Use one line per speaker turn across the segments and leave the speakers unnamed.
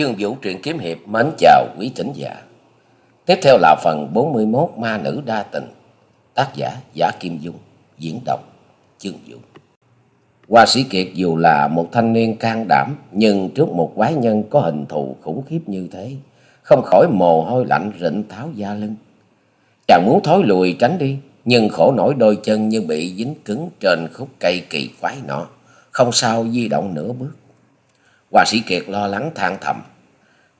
Chương Vũ truyện kiếm hiệp mến chào quý thính giả. Tiếp theo là phần 41 Ma nữ đa tình. Tác giả Giả Kim Dung, diễn đọc Chương Vũ. Hoa sĩ Kiệt dù là một thanh niên can đảm, nhưng trước một quái nhân có hình thù khủng khiếp như thế, không khỏi mồ hôi lạnh rịnh tháo da lưng. Chàng muốn thối lùi tránh đi, nhưng khổ nổi đôi chân như bị dính cứng trên khúc cây kỳ quái nọ, không sao di động nửa bước. Hoa sĩ Kiệt lo lắng than thầm.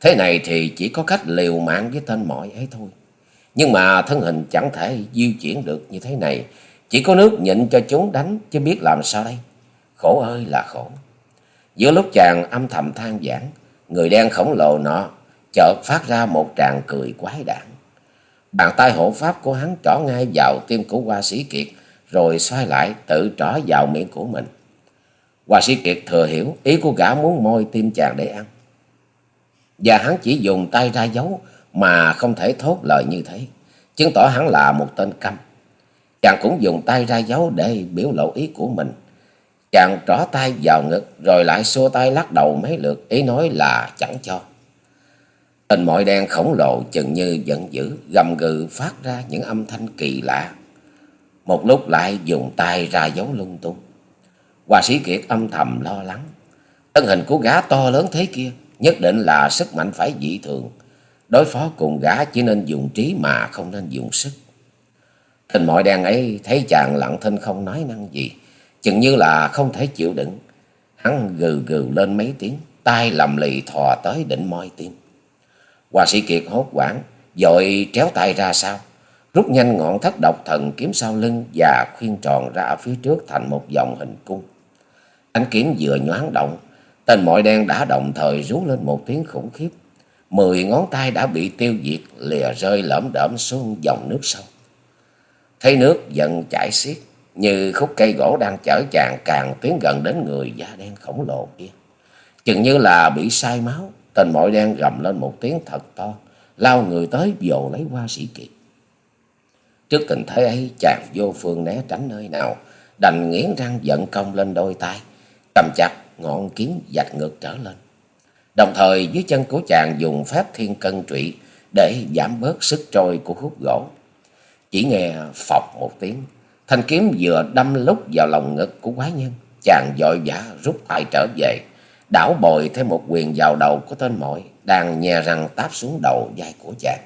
Thế này thì chỉ có cách liều mạng với tên mọi ấy thôi. Nhưng mà thân hình chẳng thể di chuyển được như thế này. Chỉ có nước nhịn cho chúng đánh chứ biết làm sao đây. Khổ ơi là khổ. Giữa lúc chàng âm thầm than giảng, người đen khổng lồ nọ chợt phát ra một tràng cười quái đản. Bàn tay hộ pháp của hắn trỏ ngay vào tim của hoa sĩ Kiệt, rồi xoay lại tự trỏ vào miệng của mình. Hoa sĩ Kiệt thừa hiểu ý của gã muốn môi tim chàng để ăn. Và hắn chỉ dùng tay ra dấu mà không thể thốt lời như thế, chứng tỏ hắn là một tên câm. Chàng cũng dùng tay ra dấu để biểu lộ ý của mình. Chàng trỏ tay vào ngực rồi lại xua tay lắc đầu mấy lượt ý nói là chẳng cho. Tình mọi đen khổng lồ chừng như giận dữ, gầm gừ phát ra những âm thanh kỳ lạ. Một lúc lại dùng tay ra dấu lung tung. Hòa sĩ Kiệt âm thầm lo lắng. Thân hình của gã to lớn thế kia, nhất định là sức mạnh phải dị thường. Đối phó cùng gã chỉ nên dùng trí mà không nên dùng sức. Tình mọi đen ấy thấy chàng lặng thinh không nói năng gì, chừng như là không thể chịu đựng. Hắn gừ gừ lên mấy tiếng, tay lầm lì thò tới định moi tim. Hòa sĩ Kiệt hốt quảng, dội tréo tay ra sau, rút nhanh ngọn thất độc thần kiếm sau lưng và khuyên tròn ra ở phía trước thành một vòng hình cung. Ánh kiếm vừa nhoáng động, tên mọi đen đã đồng thời rú lên một tiếng khủng khiếp. Mười ngón tay đã bị tiêu diệt, lìa rơi lởm đởm xuống dòng nước sâu. Thấy nước dần chảy xiết, như khúc cây gỗ đang chở chàng càng tiến gần đến người da đen khổng lồ kia. Chừng như là bị sai máu, tên mọi đen gầm lên một tiếng thật to, lao người tới vồ lấy hoa sĩ kiệt. Trước tình thế ấy, chàng vô phương né tránh nơi nào, đành nghiến răng giận công lên đôi tay, cầm chặt ngọn kiếm dạch ngược trở lên. Đồng thời dưới chân của chàng dùng phép thiên cân trụy để giảm bớt sức trôi của khúc gỗ. Chỉ nghe phọc một tiếng, thanh kiếm vừa đâm lúc vào lòng ngực của quái nhân. Chàng vội vã rút tay trở về, đảo bồi thêm một quyền vào đầu của tên mọi đang nhè răng táp xuống đầu vai của chàng.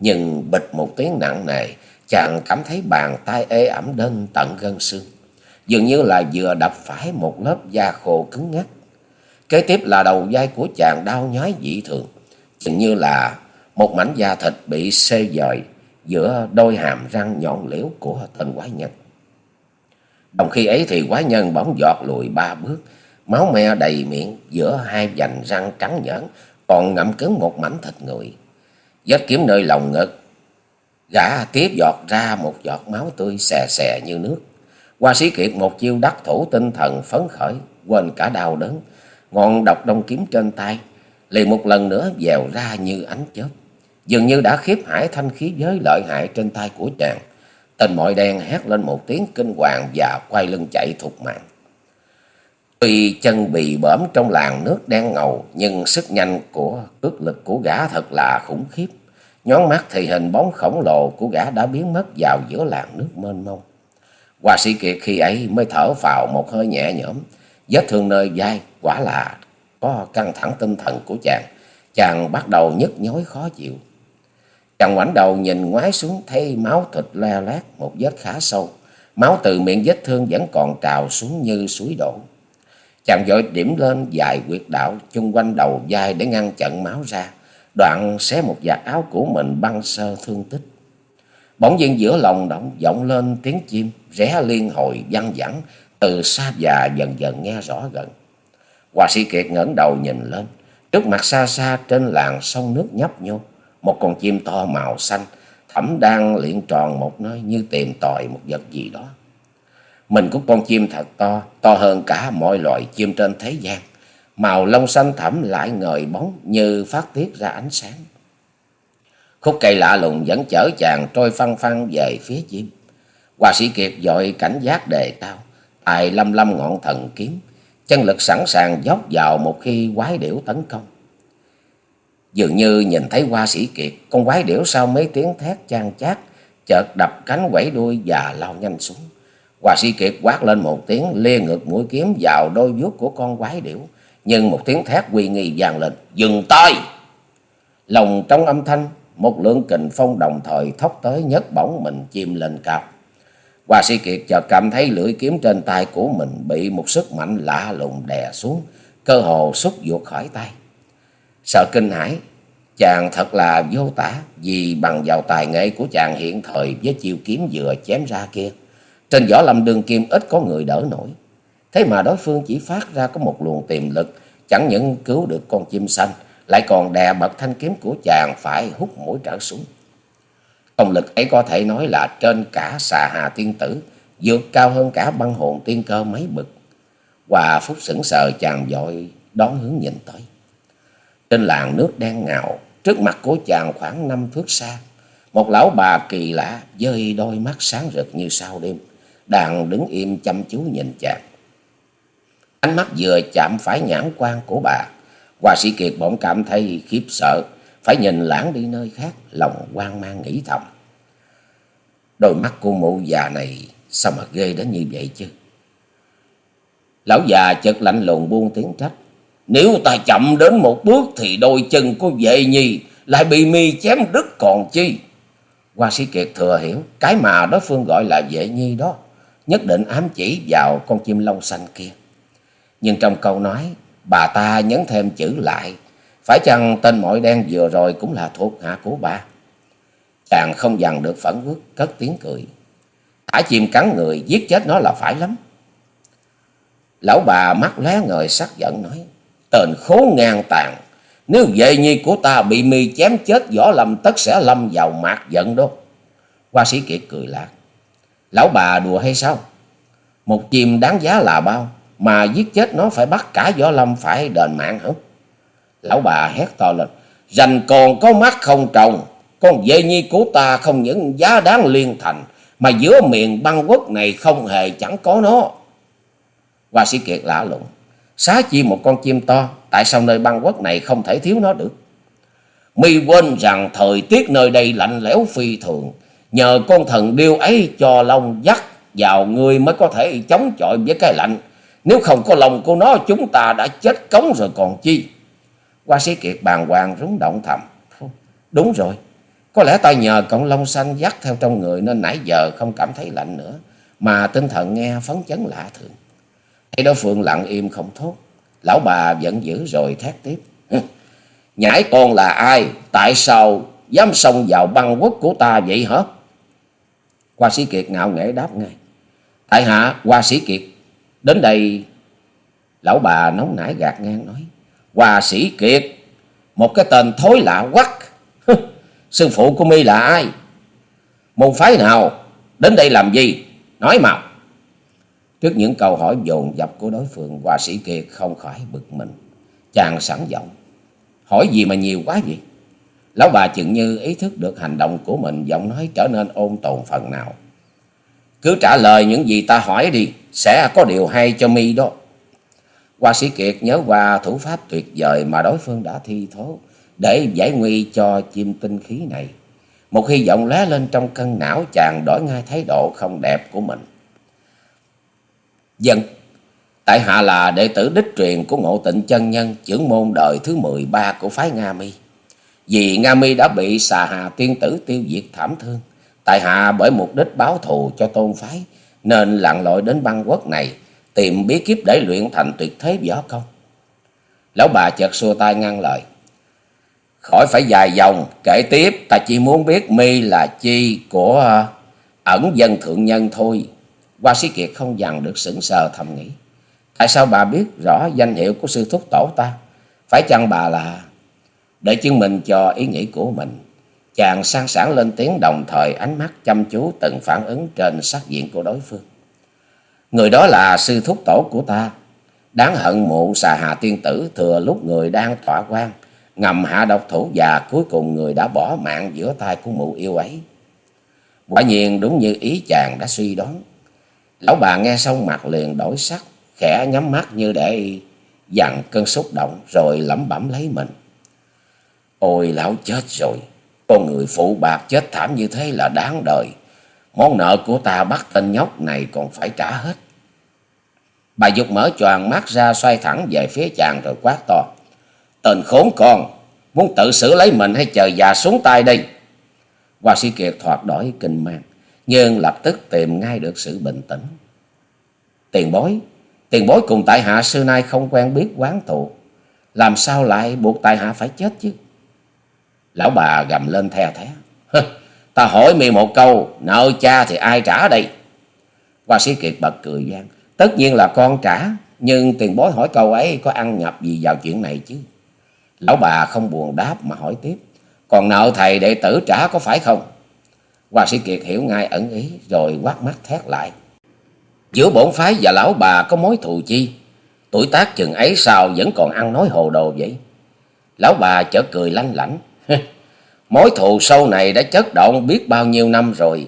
Nhưng bịch một tiếng nặng nề, chàng cảm thấy bàn tay ê ẩm đến tận gân xương dường như là vừa đập phải một lớp da khô cứng ngắc. Kế tiếp là đầu vai của chàng đau nhói dị thường, dường như là một mảnh da thịt bị xê dời giữa đôi hàm răng nhọn liễu của tên quái nhân. Đồng khi ấy thì quái nhân bỗng giọt lùi ba bước, máu me đầy miệng giữa hai vành răng trắng nhẫn, còn ngậm cứng một mảnh thịt người. Vết kiếm nơi lòng ngực, gã tiếp giọt ra một giọt máu tươi xè xè như nước. Hoa sĩ kiệt một chiêu đắc thủ tinh thần phấn khởi, quên cả đau đớn, ngọn độc đông kiếm trên tay, liền một lần nữa dèo ra như ánh chớp. Dường như đã khiếp hải thanh khí giới lợi hại trên tay của chàng. Tên mọi đen hét lên một tiếng kinh hoàng và quay lưng chạy thục mạng. Tuy chân bị bỡm trong làng nước đen ngầu, nhưng sức nhanh của cước lực của gã thật là khủng khiếp. Nhón mắt thì hình bóng khổng lồ của gã đã biến mất vào giữa làng nước mênh mông. Hoa sĩ Kiệt khi ấy mới thở vào một hơi nhẹ nhõm. Vết thương nơi vai quả là có căng thẳng tinh thần của chàng. Chàng bắt đầu nhức nhối khó chịu. Chàng ngoảnh đầu nhìn ngoái xuống thấy máu thịt le lét một vết khá sâu. Máu từ miệng vết thương vẫn còn trào xuống như suối đổ. Chàng vội điểm lên dài quyệt đạo chung quanh đầu vai để ngăn chặn máu ra. Đoạn xé một vạt áo của mình băng sơ thương tích. Bỗng nhiên giữa lòng động vọng lên tiếng chim rẽ liên hồi văng vẳng từ xa và dần dần nghe rõ gần. Hòa sĩ Kiệt ngẩng đầu nhìn lên, trước mặt xa xa trên làng sông nước nhấp nhô, một con chim to màu xanh thẩm đang liện tròn một nơi như tìm tòi một vật gì đó. Mình của con chim thật to, to hơn cả mọi loài chim trên thế gian. Màu lông xanh thẳm lại ngời bóng như phát tiết ra ánh sáng. Khúc cây lạ lùng vẫn chở chàng trôi phăng phăng về phía chim. Hoa sĩ Kiệt dội cảnh giác đề cao, tài lâm lâm ngọn thần kiếm, chân lực sẵn sàng dốc vào một khi quái điểu tấn công. Dường như nhìn thấy hoa sĩ kiệt, con quái điểu sau mấy tiếng thét chan chát, chợt đập cánh quẩy đuôi và lao nhanh xuống. Hoa sĩ kiệt quát lên một tiếng, lia ngược mũi kiếm vào đôi vuốt của con quái điểu. Nhưng một tiếng thét uy nghi vang lên, dừng tay! Lòng trong âm thanh, một lượng kình phong đồng thời thốc tới nhấc bổng mình chìm lên cao. Hoa sĩ kiệt chợt cảm thấy lưỡi kiếm trên tay của mình bị một sức mạnh lạ lùng đè xuống, cơ hồ xúc ruột khỏi tay. Sợ kinh hãi, chàng thật là vô tả vì bằng vào tài nghệ của chàng hiện thời với chiêu kiếm vừa chém ra kia. Trên võ lâm đường kim ít có người đỡ nổi. Thế mà đối phương chỉ phát ra có một luồng tiềm lực, chẳng những cứu được con chim xanh, lại còn đè bật thanh kiếm của chàng phải hút mũi trở xuống. Công lực ấy có thể nói là trên cả xà hà tiên tử, vượt cao hơn cả băng hồn tiên cơ mấy bực. Hòa phúc sững sờ chàng dội đón hướng nhìn tới. Trên làng nước đen ngào, trước mặt của chàng khoảng năm thước xa, một lão bà kỳ lạ dơi đôi mắt sáng rực như sao đêm, đang đứng im chăm chú nhìn chàng. Ánh mắt vừa chạm phải nhãn quan của bà, Hòa sĩ Kiệt bỗng cảm thấy khiếp sợ, phải nhìn lãng đi nơi khác, lòng quan mang nghĩ thầm. Đôi mắt của mụ già này sao mà ghê đến như vậy chứ? Lão già chợt lạnh lùng buông tiếng trách. Nếu ta chậm đến một bước thì đôi chân của vệ nhi lại bị mi chém đứt còn chi. Hoa sĩ Kiệt thừa hiểu cái mà đối phương gọi là vệ nhi đó. Nhất định ám chỉ vào con chim lông xanh kia. Nhưng trong câu nói bà ta nhấn thêm chữ lại. Phải chăng tên mọi đen vừa rồi cũng là thuộc hạ của bà? Chàng không dằn được phẫn quốc, cất tiếng cười. Thả chim cắn người, giết chết nó là phải lắm. Lão bà mắt lé ngời, sắc giận nói. Tên khố ngang tàn. Nếu vệ nhi của ta bị mi chém chết, võ lâm tất sẽ lâm vào mạc giận đó. Hoa sĩ kiệt cười lạc. Lão bà đùa hay sao? Một chim đáng giá là bao? Mà giết chết nó phải bắt cả võ lâm phải đền mạng hả? Lão bà hét to lên. dành còn có mắt không trồng. Con dê nhi của ta không những giá đáng liên thành. Mà giữa miền băng quốc này không hề chẳng có nó. Hoa sĩ kiệt lạ lùng. Xá chi một con chim to. Tại sao nơi băng quốc này không thể thiếu nó được? Mi quên rằng thời tiết nơi đây lạnh lẽo phi thường. Nhờ con thần điêu ấy cho long dắt vào người mới có thể chống chọi với cái lạnh. Nếu không có lòng của nó, chúng ta đã chết cống rồi còn chi. Hoa sĩ kiệt bàn hoàng rúng động thầm. Đúng rồi. Có lẽ ta nhờ cọng lông xanh dắt theo trong người nên nãy giờ không cảm thấy lạnh nữa. Mà tinh thần nghe phấn chấn lạ thường. Thấy đối phương lặng im không thốt. Lão bà giận dữ rồi thét tiếp. Nhãi con là ai? Tại sao dám xông vào băng quốc của ta vậy hả? Hoa sĩ Kiệt ngạo nghễ đáp ngay. Tại hạ Hoa sĩ Kiệt. Đến đây lão bà nóng nảy gạt ngang nói. hòa sĩ Kiệt. Một cái tên thối lạ quắc. Sư phụ của mi là ai? Môn phái nào? Đến đây làm gì? Nói mà. Trước những câu hỏi dồn dập của đối phương, hòa sĩ Kiệt không khỏi bực mình. Chàng sẵn giọng. Hỏi gì mà nhiều quá vậy? Lão bà chừng như ý thức được hành động của mình, giọng nói trở nên ôn tồn phần nào. Cứ trả lời những gì ta hỏi đi, sẽ có điều hay cho mi đó. Hoa sĩ Kiệt nhớ qua thủ pháp tuyệt vời mà đối phương đã thi thố để giải nguy cho chim tinh khí này. Một hy vọng lóe lên trong cân não chàng đổi ngay thái độ không đẹp của mình. Dân, tại hạ là đệ tử đích truyền của ngộ tịnh chân nhân trưởng môn đời thứ 13 của phái Nga Mi. Vì Nga Mi đã bị xà hà tiên tử tiêu diệt thảm thương. Tại hạ bởi mục đích báo thù cho tôn phái nên lặn lội đến băng quốc này tìm bí kíp để luyện thành tuyệt thế võ công. Lão bà chợt xua tay ngăn lời. Khỏi phải dài dòng, kể tiếp, ta chỉ muốn biết mi là chi của à, ẩn dân thượng nhân thôi. qua sĩ Kiệt không dằn được sững sờ thầm nghĩ. Tại sao bà biết rõ danh hiệu của sư thúc tổ ta? Phải chăng bà là... Để chứng minh cho ý nghĩ của mình, chàng sang sảng lên tiếng đồng thời ánh mắt chăm chú từng phản ứng trên sắc diện của đối phương. Người đó là sư thúc tổ của ta. Đáng hận mụ xà hà tiên tử thừa lúc người đang tỏa quan ngầm hạ độc thủ và cuối cùng người đã bỏ mạng giữa tay của mụ yêu ấy. Quả nhiên đúng như ý chàng đã suy đoán. Lão bà nghe xong mặt liền đổi sắc, khẽ nhắm mắt như để dằn cơn xúc động rồi lẩm bẩm lấy mình. Ôi lão chết rồi. Con người phụ bạc chết thảm như thế là đáng đời. Món nợ của ta bắt tên nhóc này còn phải trả hết. Bà Dục mở choàng mắt ra xoay thẳng về phía chàng rồi quát to. Tên khốn con, muốn tự xử lấy mình hay chờ già xuống tay đi Hoa sĩ Kiệt thoạt đổi kinh mang, nhưng lập tức tìm ngay được sự bình tĩnh. Tiền bối, tiền bối cùng tại hạ xưa nay không quen biết quán tụ. Làm sao lại buộc tại hạ phải chết chứ? Lão bà gầm lên the thế, Ta hỏi mi một câu, nợ cha thì ai trả đây? Hoa sĩ Kiệt bật cười gian. Tất nhiên là con trả, nhưng tiền bối hỏi câu ấy có ăn nhập gì vào chuyện này chứ? Lão bà không buồn đáp mà hỏi tiếp. Còn nợ thầy đệ tử trả có phải không? Hoa sĩ Kiệt hiểu ngay ẩn ý rồi quát mắt thét lại. Giữa bổn phái và lão bà có mối thù chi? Tuổi tác chừng ấy sao vẫn còn ăn nói hồ đồ vậy? Lão bà chở cười lanh lảnh. Mối thù sâu này đã chất động biết bao nhiêu năm rồi.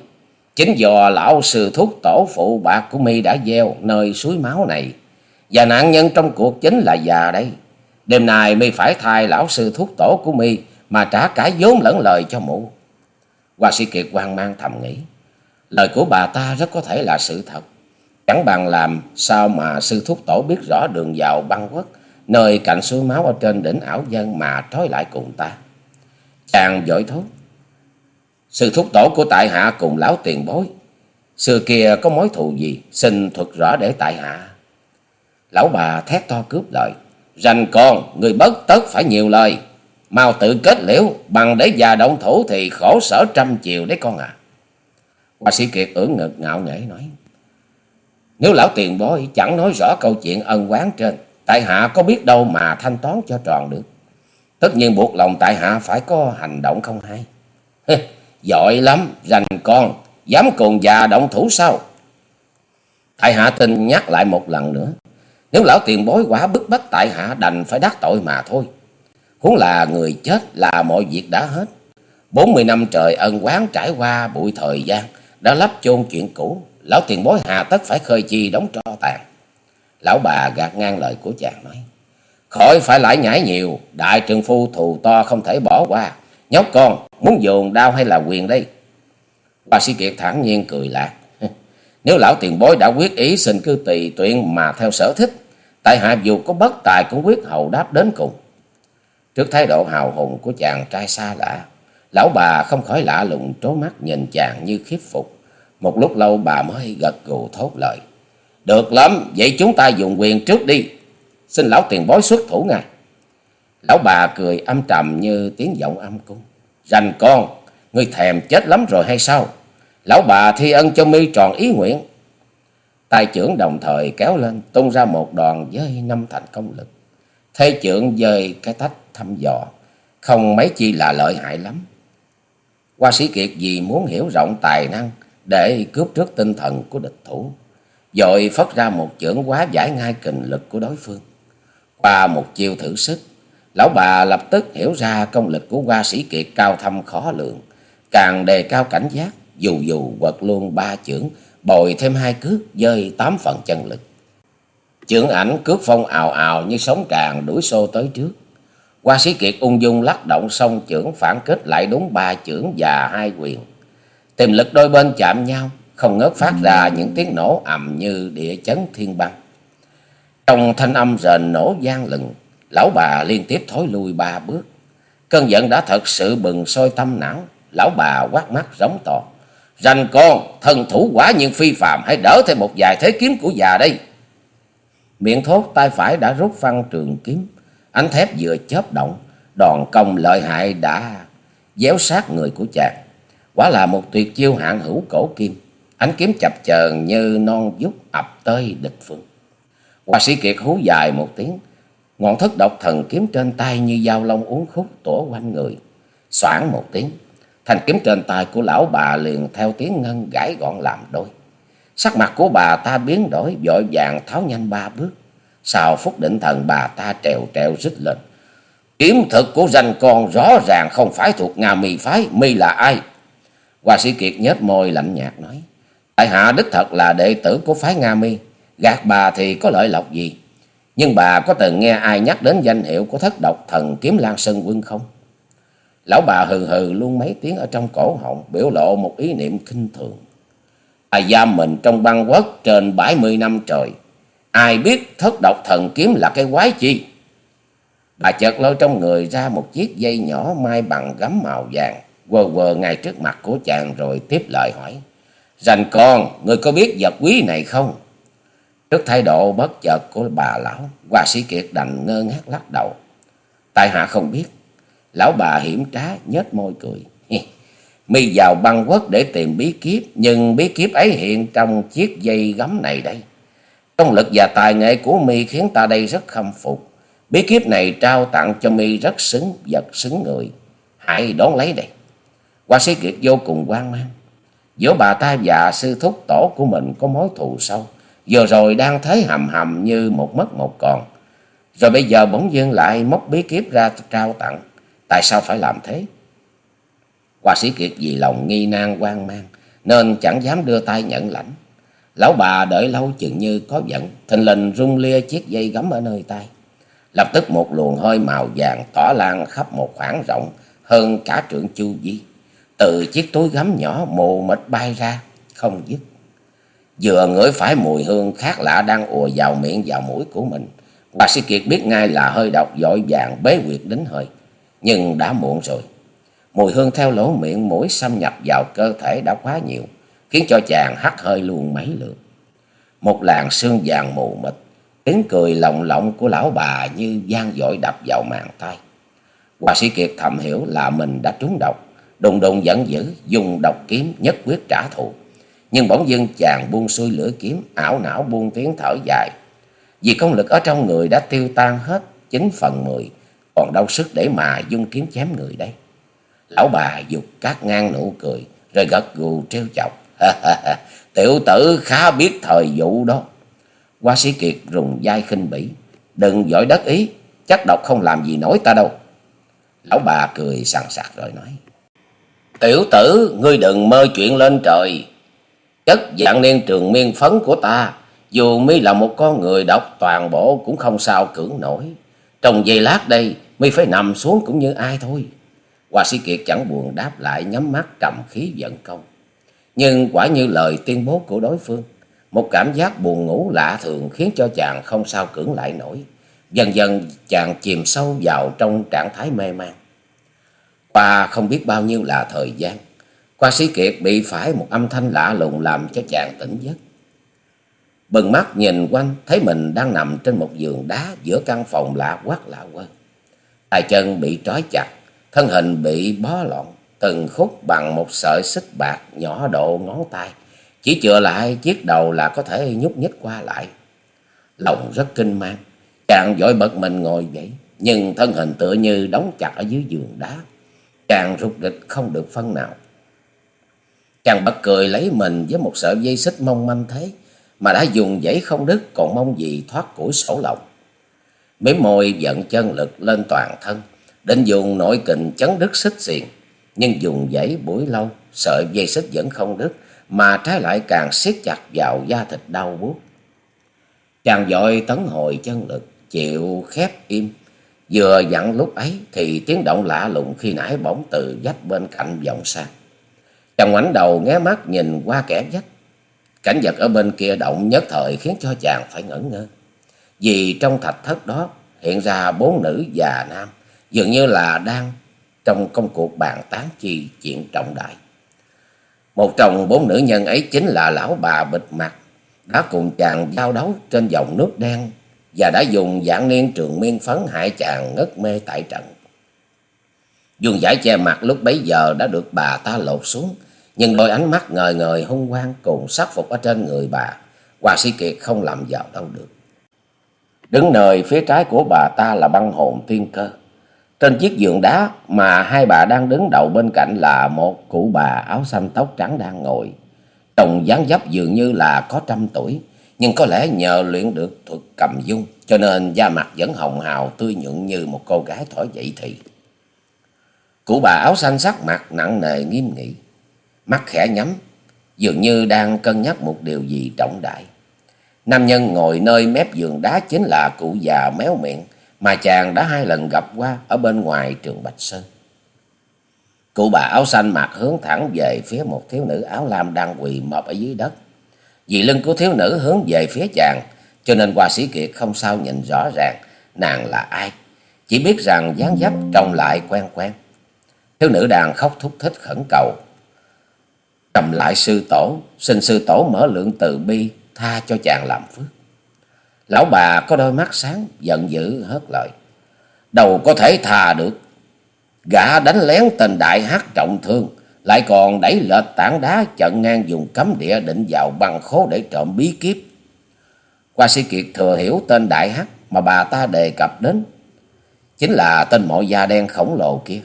Chính do lão sư thúc tổ phụ bạc của mi đã gieo nơi suối máu này. Và nạn nhân trong cuộc chính là già đây. Đêm nay mi phải thay lão sư thúc tổ của mi mà trả cả vốn lẫn lời cho mụ. Hoa sĩ Kiệt hoang mang thầm nghĩ. Lời của bà ta rất có thể là sự thật. Chẳng bằng làm sao mà sư thúc tổ biết rõ đường vào băng quốc, nơi cạnh suối máu ở trên đỉnh ảo dân mà trói lại cùng ta. Chàng giỏi thốt. Sư thúc tổ của tại hạ cùng lão tiền bối. Xưa kia có mối thù gì, xin thuật rõ để tại hạ. Lão bà thét to cướp lời. Rành con, người bất tất phải nhiều lời. Mau tự kết liễu, bằng để già động thủ thì khổ sở trăm chiều đấy con à. Hoa sĩ Kiệt ưỡn ngực ngạo nghễ nói. Nếu lão tiền bối chẳng nói rõ câu chuyện ân quán trên, tại hạ có biết đâu mà thanh toán cho tròn được. Tất nhiên buộc lòng tại hạ phải có hành động không hay. Giỏi lắm, rành con, dám cùng già động thủ sao? Tại hạ tin nhắc lại một lần nữa. Nếu lão tiền bối quả bức bách tại hạ đành phải đắc tội mà thôi. Huống là người chết là mọi việc đã hết. bốn mươi năm trời ân quán trải qua bụi thời gian đã lấp chôn chuyện cũ. Lão tiền bối hà tất phải khơi chi đóng tro tàn. Lão bà gạt ngang lời của chàng nói. Khỏi phải lại nhảy nhiều, đại trường phu thù to không thể bỏ qua. Nhóc con, muốn dồn đau hay là quyền đây? Bà sĩ Kiệt thản nhiên cười lạc. Nếu lão tiền bối đã quyết ý xin cứ tùy tuyện mà theo sở thích, tại hạ dù có bất tài cũng quyết hầu đáp đến cùng. Trước thái độ hào hùng của chàng trai xa lạ, lão bà không khỏi lạ lùng trố mắt nhìn chàng như khiếp phục. Một lúc lâu bà mới gật gù thốt lời. Được lắm, vậy chúng ta dùng quyền trước đi. Xin lão tiền bối xuất thủ ngay. Lão bà cười âm trầm như tiếng giọng âm cung. Rành con, ngươi thèm chết lắm rồi hay sao? Lão bà thi ân cho mi tròn ý nguyện. Tài trưởng đồng thời kéo lên, tung ra một đoàn với năm thành công lực. Thế trưởng dời cái tách thăm dò, không mấy chi là lợi hại lắm. qua sĩ Kiệt vì muốn hiểu rộng tài năng để cướp trước tinh thần của địch thủ, dội phất ra một chưởng quá giải ngay kình lực của đối phương. Qua một chiêu thử sức, lão bà lập tức hiểu ra công lực của Hoa sĩ Kiệt cao thâm khó lượng, càng đề cao cảnh giác, dù dù quật luôn ba chưởng, bồi thêm hai cước, dơi tám phần chân lực. Chưởng ảnh cướp phong ào ào như sóng tràn đuổi xô tới trước. Hoa sĩ Kiệt ung dung lắc động xong chưởng phản kết lại đúng ba chưởng và hai quyền. tiềm lực đôi bên chạm nhau, không ngớt phát ra những tiếng nổ ầm như địa chấn thiên băng. Trong thanh âm rền nổ gian lừng, lão bà liên tiếp thối lui ba bước. Cơn giận đã thật sự bừng sôi tâm não, lão bà quát mắt rống to. Rành con, thần thủ quả nhiên phi phàm, hãy đỡ thêm một vài thế kiếm của già đây. Miệng thốt tay phải đã rút phăng trường kiếm, ánh thép vừa chớp động, đòn công lợi hại đã déo sát người của chàng. Quả là một tuyệt chiêu hạng hữu cổ kim, ánh kiếm chập chờn như non dút ập tới địch phương. Hoa sĩ Kiệt hú dài một tiếng, ngọn thất độc thần kiếm trên tay như dao lông uốn khúc tổ quanh người. Xoảng một tiếng, thành kiếm trên tay của lão bà liền theo tiếng ngân gãy gọn làm đôi. Sắc mặt của bà ta biến đổi, vội vàng tháo nhanh ba bước. Sau phút định thần bà ta trèo trèo rít lên. Kiếm thực của danh con rõ ràng không phải thuộc Nga mì phái, mi là ai? Hoa sĩ Kiệt nhếch môi lạnh nhạt nói. Tại hạ đích thật là đệ tử của phái Nga mi. Gạt bà thì có lợi lộc gì? Nhưng bà có từng nghe ai nhắc đến danh hiệu của thất độc thần kiếm Lan Sơn Quân không? Lão bà hừ hừ luôn mấy tiếng ở trong cổ họng, biểu lộ một ý niệm khinh thường. À giam mình trong băng quốc trên bảy mươi năm trời. Ai biết thất độc thần kiếm là cái quái chi? Bà chợt lôi trong người ra một chiếc dây nhỏ mai bằng gấm màu vàng, quờ quờ ngay trước mặt của chàng rồi tiếp lời hỏi. Rành con, người có biết vật quý này không? Trước thái độ bất chợt của bà lão, Hoa sĩ Kiệt đành ngơ ngác lắc đầu. Tại hạ không biết. Lão bà hiểm trá nhếch môi cười. Mi vào băng quốc để tìm bí kíp, nhưng bí kíp ấy hiện trong chiếc dây gấm này đây. Công lực và tài nghệ của mi khiến ta đây rất khâm phục. Bí kíp này trao tặng cho mi rất xứng vật xứng người. Hãy đón lấy đây. Hoa sĩ Kiệt vô cùng quan mang. Giữa bà ta và sư thúc tổ của mình có mối thù sâu. Vừa rồi đang thấy hầm hầm như một mất một còn. Rồi bây giờ bỗng dưng lại móc bí kíp ra trao tặng. Tại sao phải làm thế? Hoa sĩ Kiệt vì lòng nghi nan quan mang. Nên chẳng dám đưa tay nhận lãnh. Lão bà đợi lâu chừng như có giận. Thình lình rung lia chiếc dây gấm ở nơi tay. Lập tức một luồng hơi màu vàng tỏa lan khắp một khoảng rộng hơn cả trượng chu vi. Từ chiếc túi gấm nhỏ mù mịt bay ra, không dứt. Vừa ngửi phải mùi hương khác lạ đang ùa vào miệng vào mũi của mình. Bà sĩ Kiệt biết ngay là hơi độc vội vàng bế quyệt đến hơi. Nhưng đã muộn rồi. Mùi hương theo lỗ miệng mũi xâm nhập vào cơ thể đã quá nhiều. Khiến cho chàng hắt hơi luôn mấy lượt. Một làn sương vàng mù mịt. Tiếng cười lồng lộng của lão bà như vang dội đập vào màn tay. Hòa sĩ Kiệt thầm hiểu là mình đã trúng độc. Đùng đùng giận dữ, dùng độc kiếm nhất quyết trả thù. Nhưng bỗng dưng chàng buông xuôi lửa kiếm, ảo não buông tiếng thở dài. Vì công lực ở trong người đã tiêu tan hết chín phần mười, còn đâu sức để mà dung kiếm chém người đây. Lão bà giục cát ngang nụ cười, rồi gật gù trêu chọc. Tiểu tử khá biết thời vụ đó. Hoa sĩ Kiệt rùng dai khinh bỉ. Đừng giỏi đất ý, chắc độc không làm gì nổi ta đâu. Lão bà cười sằng sặc rồi nói. Tiểu tử, ngươi đừng mơ chuyện lên trời. Chất dạng niên trường miên phấn của ta, dù mi là một con người đọc toàn bộ cũng không sao cưỡng nổi. Trong giây lát đây, mi phải nằm xuống cũng như ai thôi. Hoa sĩ Kiệt chẳng buồn đáp lại nhắm mắt trầm khí giận công. Nhưng quả như lời tuyên bố của đối phương, một cảm giác buồn ngủ lạ thường khiến cho chàng không sao cưỡng lại nổi. Dần dần chàng chìm sâu vào trong trạng thái mê man. Qua không biết bao nhiêu là thời gian, qua sĩ Kiệt bị phải một âm thanh lạ lùng làm cho chàng tỉnh giấc. Bừng mắt nhìn quanh, thấy mình đang nằm trên một giường đá giữa căn phòng lạ quắc lạ quên. Tay chân bị trói chặt, thân hình bị bó lọn, từng khúc bằng một sợi xích bạc nhỏ độ ngón tay. Chỉ chừa lại chiếc đầu là có thể nhúc nhích qua lại. Lòng rất kinh mang, chàng vội bật mình ngồi dậy, nhưng thân hình tựa như đóng chặt ở dưới giường đá. Chàng rụt rịch không được phân nào. Chàng bật cười lấy mình với một sợi dây xích mong manh thế, mà đã dùng dãy không đứt còn mong gì thoát củi sổ lòng. Mếm môi giận chân lực lên toàn thân, định dùng nội kình chấn đứt xích xiền, nhưng dùng dãy buổi lâu, sợi dây xích vẫn không đứt, mà trái lại càng siết chặt vào da thịt đau buốt. Chàng dội tấn hồi chân lực, chịu khép im. Vừa dặn lúc ấy thì tiếng động lạ lùng khi nãy bỗng từ vách bên cạnh vọng sang. Chàng ngoảnh đầu nghe mắt nhìn qua kẻ vách. Cảnh vật ở bên kia động nhất thời khiến cho chàng phải ngẩn ngơ. Vì trong thạch thất đó hiện ra bốn nữ già nam, dường như là đang trong công cuộc bàn tán chi chuyện trọng đại. Một trong bốn nữ nhân ấy chính là lão bà bịt mặt, đã cùng chàng giao đấu trên dòng nước đen và đã dùng dạng niên trường miên phấn hại chàng ngất mê tại trận. Dùng giải che mặt lúc bấy giờ đã được bà ta lột xuống, nhưng đôi ánh mắt ngời ngời hung quang cùng sắc phục ở trên người bà, Hoàng Sĩ Kiệt không làm vào đâu được. Đứng nơi phía trái của bà ta là băng hồn tiên cơ. Trên chiếc giường đá mà hai bà đang đứng đầu bên cạnh là một cụ bà áo xanh tóc trắng đang ngồi. Trông dáng dấp dường như là có trăm tuổi, nhưng có lẽ nhờ luyện được thuật cầm dung, cho nên da mặt vẫn hồng hào tươi nhuận như một cô gái thổi dậy thì. Cụ bà áo xanh sắc mặt nặng nề nghiêm nghị, mắt khẽ nhắm, dường như đang cân nhắc một điều gì trọng đại. Nam nhân ngồi nơi mép giường đá chính là cụ già méo miệng, mà chàng đã hai lần gặp qua ở bên ngoài trường Bạch Sơn. Cụ bà áo xanh mặt hướng thẳng về phía một thiếu nữ áo lam đang quỳ mọp ở dưới đất. Vì lưng của thiếu nữ hướng về phía chàng, cho nên Hoa Sĩ Kiệt không sao nhìn rõ ràng nàng là ai. Chỉ biết rằng dáng dấp trông lại quen quen. Thiếu nữ đang khóc thúc thích khẩn cầu. Cầm lại sư tổ, xin sư tổ mở lượng từ bi, tha cho chàng làm phước. Lão bà có đôi mắt sáng, giận dữ hớt lời. Đâu có thể tha được. Gã đánh lén tên đại hát trọng thương, lại còn đẩy lệch tảng đá chận ngang dùng cấm địa định vào băng khố để trộm bí kíp. Qua sĩ Kiệt thừa hiểu tên đại hát mà bà ta đề cập đến. Chính là tên mọi da đen khổng lồ kia.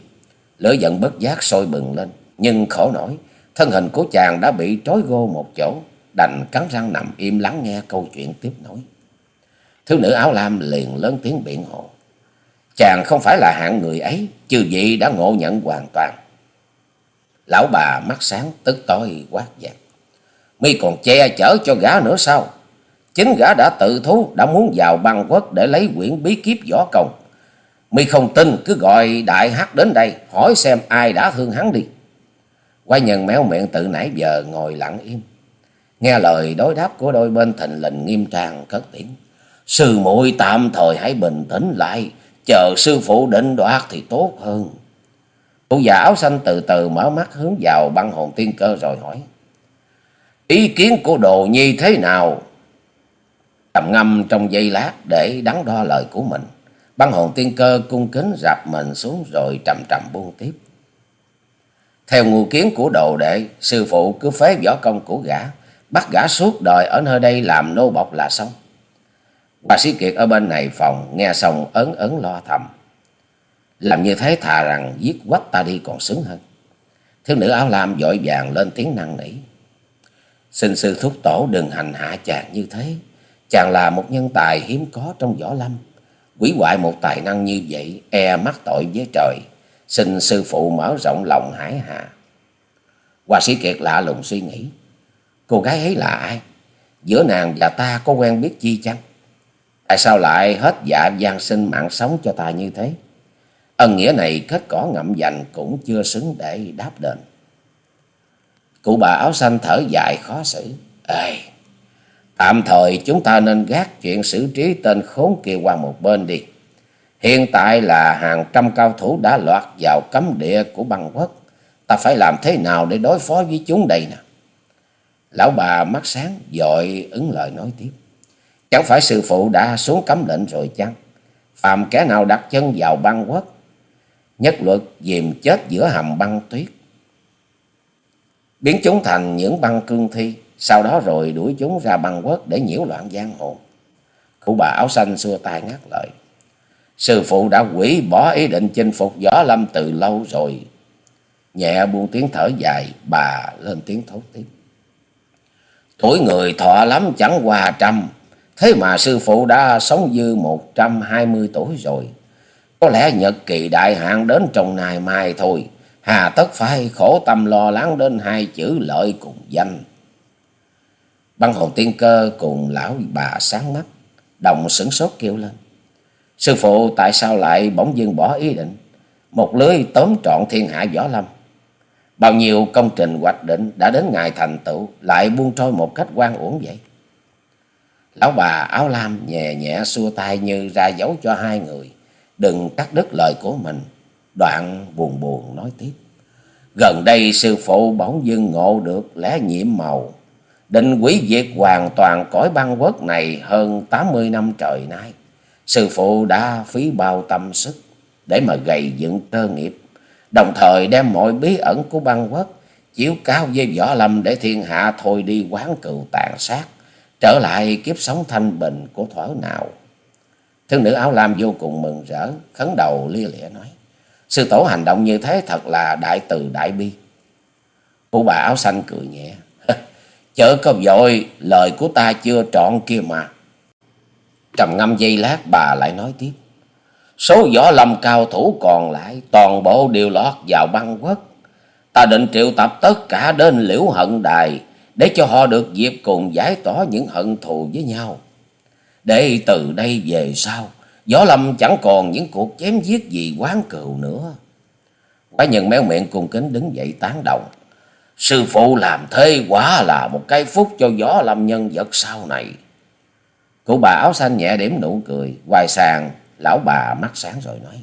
Lửa giận bất giác sôi bừng lên, nhưng khổ nổi, thân hình của chàng đã bị trói gô một chỗ, đành cắn răng nằm im lắng nghe câu chuyện tiếp nối. Thiếu nữ áo lam liền lớn tiếng biện hộ. Chàng không phải là hạng người ấy, trừ vậy đã ngộ nhận hoàn toàn. Lão bà mắt sáng tức tối quát dạt. Mi còn che chở cho gã nữa sao? Chính gã đã tự thú, đã muốn vào băng quốc để lấy quyển bí kíp võ công. Mi không tin, cứ gọi đại hắc đến đây, hỏi xem ai đã thương hắn đi. Quái nhân méo miệng tự nãy giờ ngồi lặng im. Nghe lời đối đáp của đôi bên thình lình nghiêm trang cất tiếng. Sư muội tạm thời hãy bình tĩnh lại, chờ sư phụ định đoạt thì tốt hơn. Cụ già áo xanh từ từ mở mắt hướng vào băng hồn tiên cơ rồi hỏi. Ý kiến của đồ nhi thế nào? Trầm ngâm trong giây lát để đắn đo lời của mình. Băng hồn tiên cơ cung kính rạp mình xuống rồi trầm trầm buông tiếp. Theo ngu kiến của đồ đệ, sư phụ cứ phế võ công của gã, bắt gã suốt đời ở nơi đây làm nô bọc là xong. Bà sĩ Kiệt ở bên này phòng, nghe xong ấn ấn lo thầm. Làm như thế thà rằng giết quách ta đi còn sướng hơn. Thiếu nữ áo lam vội vàng lên tiếng năn nỉ. Xin sư thúc tổ đừng hành hạ chàng như thế. Chàng là một nhân tài hiếm có trong võ lâm. Quỷ hoại một tài năng như vậy, e mắc tội với trời. Xin sư phụ mở rộng lòng hải hà Hoa sĩ Kiệt lạ lùng suy nghĩ. Cô gái ấy là ai? Giữa nàng và ta có quen biết chi chăng? Tại sao lại hết dạ gian sinh mạng sống cho ta như thế? Ân nghĩa này kết cỏ ngậm dành cũng chưa xứng để đáp đền. Cụ bà áo xanh thở dài khó xử. Ê, tạm thời chúng ta nên gác chuyện xử trí tên khốn kia qua một bên đi. Hiện tại là hàng trăm cao thủ đã loạt vào cấm địa của băng quốc. Ta phải làm thế nào để đối phó với chúng đây nè? Lão bà mắt sáng dội ứng lời nói tiếp. Chẳng phải sư phụ đã xuống cấm lệnh rồi chăng? Phạm kẻ nào đặt chân vào băng quốc, nhất luật dìm chết giữa hầm băng tuyết. Biến chúng thành những băng cương thi, sau đó rồi đuổi chúng ra băng quốc để nhiễu loạn giang hồ. Cụ bà áo xanh xua tay ngắt lời. Sư phụ đã quỷ bỏ ý định chinh phục võ lâm từ lâu rồi. Nhẹ buông tiếng thở dài, bà lên tiếng thốt tiếp. Tuổi người thọ lắm chẳng qua trăm, thế mà sư phụ đã sống dư một trăm hai mươi tuổi rồi. Có lẽ nhật kỳ đại hạn đến trong ngày mai thôi, hà tất phải khổ tâm lo lắng đến hai chữ lợi cùng danh. Băng hồn tiên cơ cùng lão bà sáng mắt, đồng sửng sốt kêu lên. Sư phụ tại sao lại bỗng dưng bỏ ý định, một lưới tóm trọn thiên hạ võ lâm. Bao nhiêu công trình hoạch định đã đến ngày thành tựu lại buông trôi một cách quan uổng vậy. Lão bà áo lam nhẹ nhẹ xua tay như ra dấu cho hai người. Đừng cắt đứt lời của mình. Đoạn buồn buồn nói tiếp. Gần đây sư phụ bỗng dưng ngộ được lẽ nhiễm màu. Định quý diệt hoàn toàn cõi băng quốc này hơn 80 năm trời nay. Sư phụ đã phí bao tâm sức để mà gầy dựng cơ nghiệp đồng thời đem mọi bí ẩn của băng quốc chiếu cao với võ lâm để thiên hạ thôi đi quán cừu tàn sát, trở lại kiếp sống thanh bình của thuở nào. Thương nữ áo lam vô cùng mừng rỡ, khấn đầu lia lịa nói, sư tổ hành động như thế thật là đại từ đại bi. Cụ bà áo xanh cười nhẹ, chớ có vội, lời của ta chưa trọn kia mà. Trầm ngâm giây lát bà lại nói tiếp. Số võ lâm cao thủ còn lại toàn bộ đều lọt vào băng quốc. Ta định triệu tập tất cả đến liễu hận đài để cho họ được dịp cùng giải tỏa những hận thù với nhau. Để từ đây về sau, võ lâm chẳng còn những cuộc chém giết gì quán cừu nữa. Quái nhân méo miệng cung kính đứng dậy tán đồng. Sư phụ làm thế quá là một cái phúc cho võ lâm nhân vật sau này. Cụ bà áo xanh nhẹ điểm nụ cười, hoài sàn, lão bà mắt sáng rồi nói.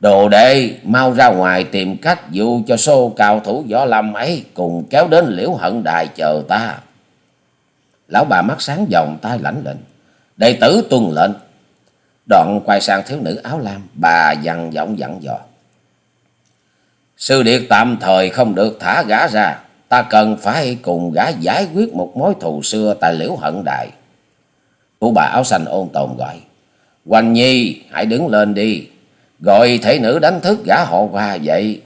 Đồ đệ mau ra ngoài tìm cách dụ cho xô cao thủ võ lâm ấy cùng kéo đến liễu hận đài chờ ta. Lão bà mắt sáng vòng tay lãnh lệnh. Đệ tử tuân lệnh. Đoạn quay sang thiếu nữ áo lam, bà dằn giọng dặn dò. Sư điệt tạm thời không được thả gã ra. Ta cần phải cùng gã giải quyết một mối thù xưa tại liễu hận đài. Cụ bà áo xanh ôn tồn gọi. Hoành Nhi, hãy đứng lên đi. Gọi thể nữ đánh thức gã họ qua vậy.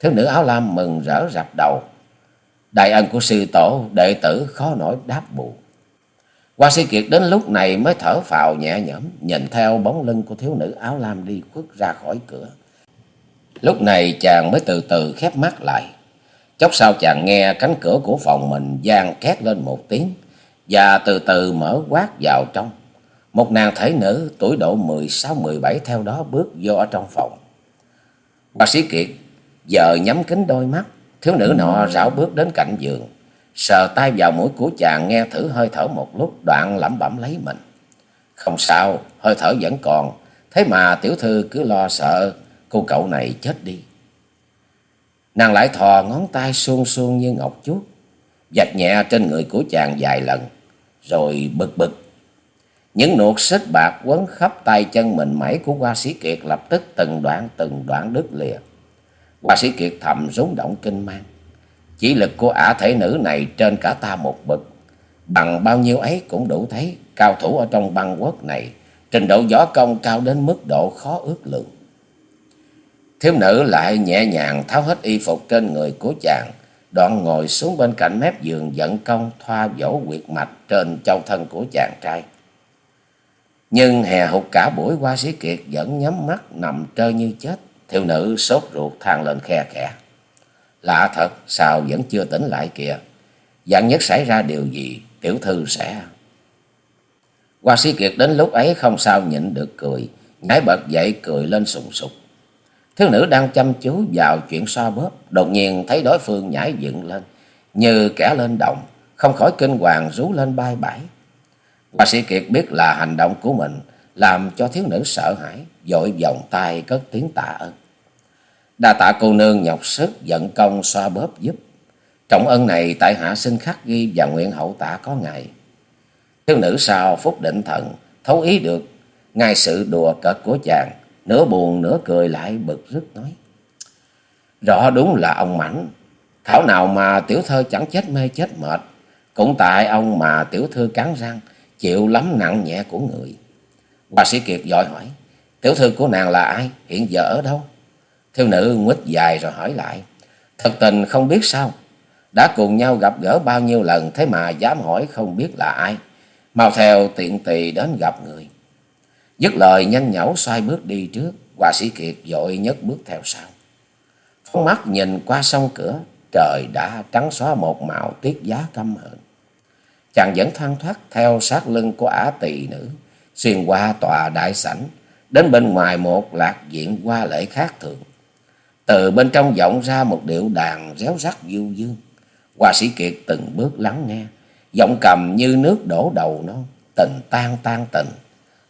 Thiếu nữ áo lam mừng rỡ rạp đầu. Đại ân của sư tổ, đệ tử khó nổi đáp bù. Hoa sĩ kiệt đến lúc này mới thở phào nhẹ nhõm, nhìn theo bóng lưng của thiếu nữ áo lam đi khuất ra khỏi cửa. Lúc này chàng mới từ từ khép mắt lại. Chốc sau chàng nghe cánh cửa của phòng mình gian két lên một tiếng và từ từ mở quát vào trong. Một nàng thể nữ tuổi độ mười sáu mười bảy theo đó bước vô ở trong phòng. bác sĩ kiệt giờ nhắm kính đôi mắt, thiếu nữ nọ rảo bước đến cạnh giường, sờ tay vào mũi của chàng nghe thử hơi thở một lúc đoạn lẩm bẩm lấy mình. Không sao, hơi thở vẫn còn, thế mà tiểu thư cứ lo sợ cô cậu này chết đi. Nàng lại thò ngón tay suôn suôn như ngọc chuốt, dạch nhẹ trên người của chàng vài lần, rồi bực bực. Những nuột xích bạc quấn khắp tay chân mình mẩy của hoa sĩ kiệt lập tức từng đoạn từng đoạn đứt lìa. Hoa sĩ kiệt thầm rúng động kinh mang. Chỉ lực của ả thể nữ này trên cả ta một bậc. Bằng bao nhiêu ấy cũng đủ thấy cao thủ ở trong băng quốc này. Trình độ võ công cao đến mức độ khó ước lượng. Thiếu nữ lại nhẹ nhàng tháo hết y phục trên người của chàng. Đoạn ngồi xuống bên cạnh mép giường dẫn công thoa vỗ quyệt mạch trên châu thân của chàng trai. Nhưng hè hụt cả buổi qua sĩ kiệt vẫn nhắm mắt nằm trơ như chết. Thiếu nữ sốt ruột than lên khe khẽ. Lạ thật, sao vẫn chưa tỉnh lại kìa. Dạng nhất xảy ra điều gì, tiểu thư sẽ... Hoa sĩ kiệt đến lúc ấy không sao nhịn được cười, nhái bật dậy cười lên sùng sục. Thiếu nữ đang chăm chú vào chuyện xoa bóp, đột nhiên thấy đối phương nhảy dựng lên, như kẻ lên động, không khỏi kinh hoàng rú lên bay bãi. Hoa sĩ kiệt biết là hành động của mình làm cho thiếu nữ sợ hãi, vội vòng tay cất tiếng tạ ơn. Đa tạ cô nương nhọc sức dẫn công xoa bóp giúp. Trọng ân này tại hạ xin khắc ghi và nguyện hậu tạ có ngày. Thiếu nữ sau phúc định thần, thấu ý được ngay sự đùa cợt của chàng, nửa buồn nửa cười lại bực rứt nói. Rõ đúng là ông mảnh, thảo nào mà tiểu thơ chẳng chết mê chết mệt, cũng tại ông mà tiểu thư cắn răng, chịu lắm nặng nhẹ của người. Bà sĩ Kiệt vội hỏi, tiểu thư của nàng là ai, hiện giờ ở đâu? Thiếu nữ nguýt dài rồi hỏi lại. Thật tình không biết sao. Đã cùng nhau gặp gỡ bao nhiêu lần thế mà dám hỏi không biết là ai. Mau theo tiện tỳ đến gặp người. Dứt lời nhanh nhảu xoay bước đi trước. Hòa sĩ Kiệt dội nhấc bước theo sau. Phóng mắt nhìn qua sông cửa. Trời đã trắng xóa một màu tiết giá căm hận. Chàng vẫn thoăn thoát theo sát lưng của ả tỳ nữ. Xuyên qua tòa đại sảnh. Đến bên ngoài một lạc diện qua lễ khác thường. Từ bên trong vọng ra một điệu đàn réo rắt du dương. hòa sĩ Kiệt từng bước lắng nghe. Giọng cầm như nước đổ đầu non. Tình tan tan tình.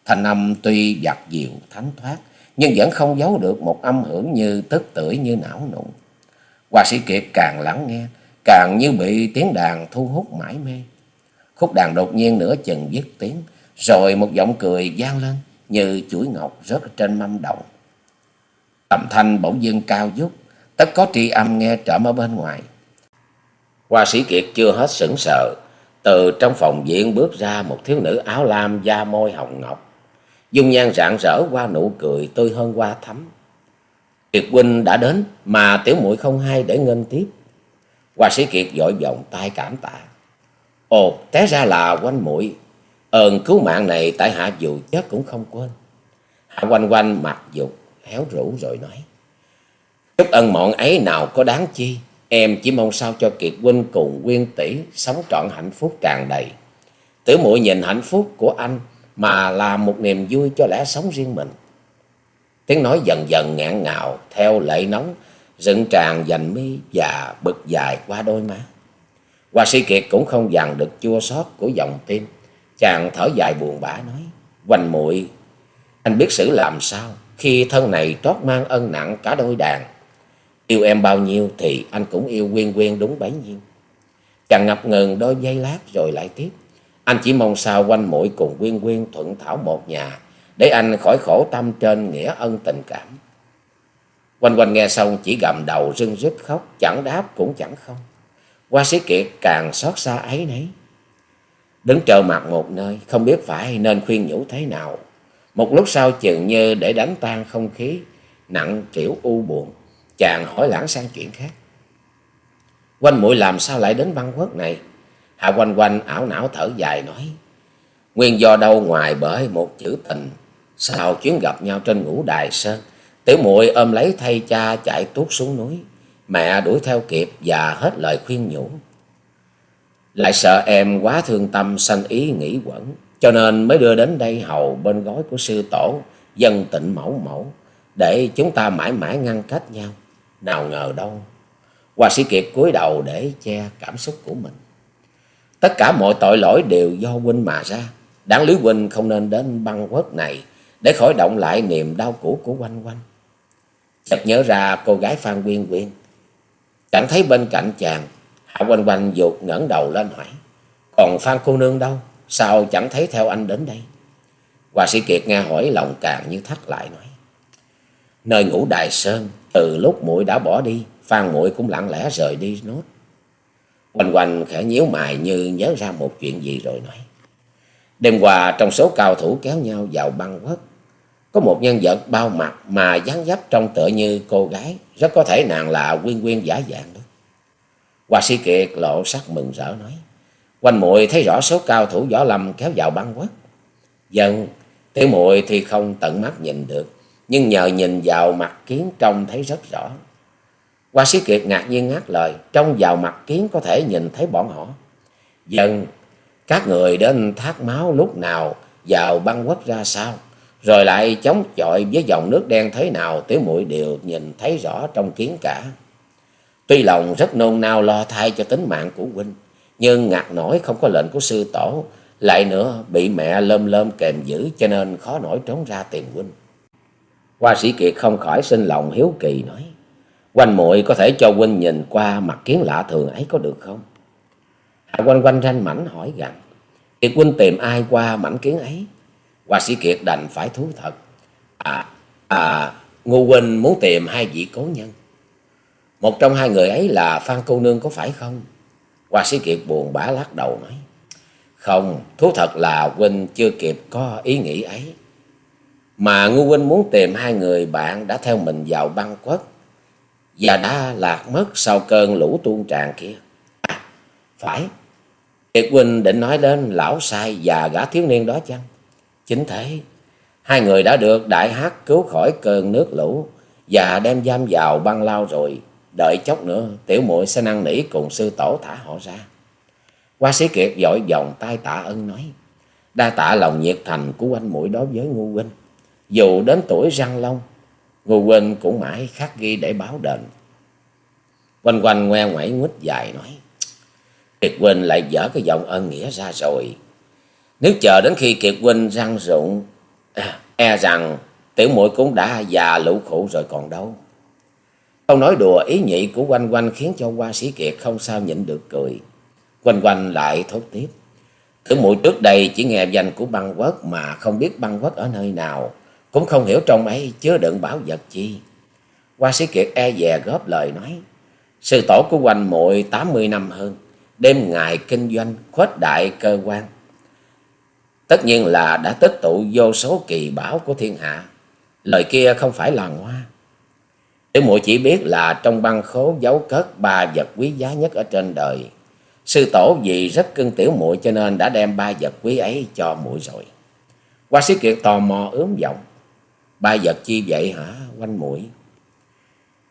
Thành âm tuy giặt dịu thánh thoát. Nhưng vẫn không giấu được một âm hưởng như tức tưởi như não nụng. Hoa sĩ Kiệt càng lắng nghe. Càng như bị tiếng đàn thu hút mãi mê. Khúc đàn đột nhiên nửa chừng dứt tiếng. Rồi một giọng cười vang lên như chuỗi ngọc rớt trên mâm đồng. Tầm thanh bỗng dưng cao vút, tất có tri âm nghe trộm ở bên ngoài. Hoa sĩ Kiệt chưa hết sững sờ, từ trong phòng viện bước ra một thiếu nữ áo lam da môi hồng ngọc. Dung nhan rạng rỡ qua nụ cười tươi hơn hoa thắm. Kiệt huynh đã đến mà tiểu muội không hay để nghênh tiếp. Hoa sĩ Kiệt vội vòng tay cảm tạ. Ồ, té ra là quanh muội ơn cứu mạng này tại hạ dù chết cũng không quên. Hạ quanh quanh mặt dục héo rũ rồi nói. Chút ân mọn ấy nào có đáng chi, em chỉ mong sao cho Kiệt huynh cùng Nguyên tỷ sống trọn hạnh phúc tràn đầy. tiểu muội nhìn hạnh phúc của anh mà là một niềm vui cho lẽ sống riêng mình. Tiếng nói dần dần ngạn ngào, theo lệ nóng, dựng tràn dành mi và bực dài qua đôi má. Hoa sĩ Kiệt cũng không dằn được chua xót của dòng tim. Chàng thở dài buồn bã nói. Quanh muội, anh biết xử làm sao khi thân này trót mang ân nặng cả đôi đàn. Yêu em bao nhiêu thì anh cũng yêu Quyên Quyên đúng bấy nhiêu. Chàng ngập ngừng đôi giây lát rồi lại tiếp. Anh chỉ mong sao quanh mũi cùng Quyên Quyên thuận thảo một nhà để anh khỏi khổ tâm trên nghĩa ân tình cảm. Quanh quanh nghe xong chỉ gầm đầu rưng rít khóc, chẳng đáp cũng chẳng không. qua sĩ kiệt càng xót xa ấy nấy. Đứng trơ mặt một nơi, không biết phải nên khuyên nhủ thế nào. Một lúc sau chừng như để đánh tan không khí, nặng trĩu u buồn, chàng hỏi lãng sang chuyện khác. Quanh mũi làm sao lại đến băng quốc này? Hạ quanh quanh ảo não thở dài nói. Nguyên do đâu ngoài bởi một chữ tình. Sau chuyến gặp nhau trên ngũ đài sơn, tiểu muội ôm lấy thay cha chạy tuốt xuống núi. Mẹ đuổi theo kịp và hết lời khuyên nhủ. Lại sợ em quá thương tâm sanh ý nghĩ quẩn, cho nên mới đưa đến đây hầu bên gói của sư tổ, dân tịnh mẫu mẫu, để chúng ta mãi mãi ngăn cách nhau. Nào ngờ đâu, Hoa sĩ Kiệt cúi đầu để che cảm xúc của mình. Tất cả mọi tội lỗi đều do huynh mà ra. Đáng lý huynh không nên đến băng quốc này để khỏi động lại niềm đau cũ của quanh quanh. Chợt nhớ ra cô gái Phan Quyên Quyên. Chẳng thấy bên cạnh chàng, Hạ quanh quanh dục ngẩng đầu lên hỏi. Còn Phan cô nương đâu? Sao chẳng thấy theo anh đến đây? Hòa sĩ Kiệt nghe hỏi lòng càng như thắt lại nói. Nơi ngủ đài sơn, từ lúc muội đã bỏ đi, Phan muội cũng lặng lẽ rời đi nốt. Quanh quanh khẽ nhíu mày như nhớ ra một chuyện gì rồi nói. Đêm qua trong số cao thủ kéo nhau vào băng quốc, có một nhân vật bao mặt mà dáng dấp trông tựa như cô gái, rất có thể nàng là Quyên Quyên giả dạng đó. Hoa sĩ Kiệt lộ sắc mừng rỡ nói. Quanh muội thấy rõ số cao thủ võ lâm kéo vào băng quốc. Dân, tiểu muội thì không tận mắt nhìn được, nhưng nhờ nhìn vào mặt kiến trông thấy rất rõ. Hoa sĩ Kiệt ngạc nhiên ngắt lời, trong vào mặt kiến có thể nhìn thấy bọn họ. Dần các người đến thác máu lúc nào vào băng quất ra sao, rồi lại chống chọi với dòng nước đen thế nào tiểu muội đều nhìn thấy rõ trong kiến cả. Tuy lòng rất nôn nao lo thay cho tính mạng của huynh, nhưng ngạc nổi không có lệnh của sư tổ, lại nữa bị mẹ lơm lơm kèm giữ cho nên khó nổi trốn ra tìm huynh. Hoa sĩ Kiệt không khỏi sinh lòng hiếu kỳ nói. Quanh muội có thể cho huynh nhìn qua mặt kiến lạ thường ấy có được không? Hạ quanh quanh ranh mảnh hỏi rằng. Kiệt huynh tìm ai qua mảnh kiến ấy? Hoa sĩ Kiệt đành phải thú thật. À, à, Ngô huynh muốn tìm hai vị cố nhân. Một trong hai người ấy là Phan cô nương có phải không? Hoa sĩ Kiệt buồn bã lắc đầu nói. Không, thú thật là huynh chưa kịp có ý nghĩ ấy. Mà Ngô huynh muốn tìm hai người bạn đã theo mình vào băng quốc và đã lạc mất sau cơn lũ tuôn tràn kia. À, phải, Kiệt huynh định nói đến lão sai và gã thiếu niên đó chăng? Chính thế, hai người đã được đại hát cứu khỏi cơn nước lũ và đem giam vào băng lao rồi. Đợi chốc nữa, tiểu muội sẽ năn nỉ cùng sư tổ thả họ ra. qua sĩ Kiệt dội vòng tay tạ ân nói, đa tạ lòng nhiệt thành của anh mũi đối với ngu huynh. Dù đến tuổi răng long, Ngô quên cũng mãi khắc ghi để báo đền. Quanh quanh ngoe ngoẩy nguýt dài nói. Kiệt Huynh lại dở cái giọng ân nghĩa ra rồi. Nếu chờ đến khi Kiệt Huynh răng rụng, à, e rằng tiểu muội cũng đã già lũ khổ rồi còn đâu. Câu nói đùa ý nhị của quanh quanh khiến cho hoa sĩ Kiệt không sao nhịn được cười. Quanh quanh lại thốt tiếp. Tiểu muội trước đây chỉ nghe danh của băng quất mà không biết băng quất ở nơi nào cũng không hiểu trong ấy chứa đựng bảo vật chi. Hoa sĩ Kiệt e dè góp lời nói, sư tổ của quanh muội tám mươi năm hơn, đêm ngày kinh doanh, khuếch đại cơ quan. Tất nhiên là đã tích tụ vô số kỳ bảo của thiên hạ. Lời kia không phải là ngoa. Tiểu muội chỉ biết là trong băng khố giấu cất ba vật quý giá nhất ở trên đời. Sư tổ vì rất cưng tiểu muội cho nên đã đem ba vật quý ấy cho muội rồi. Hoa sĩ Kiệt tò mò ướm giọng. Ba vật chi vậy hả quanh mũi?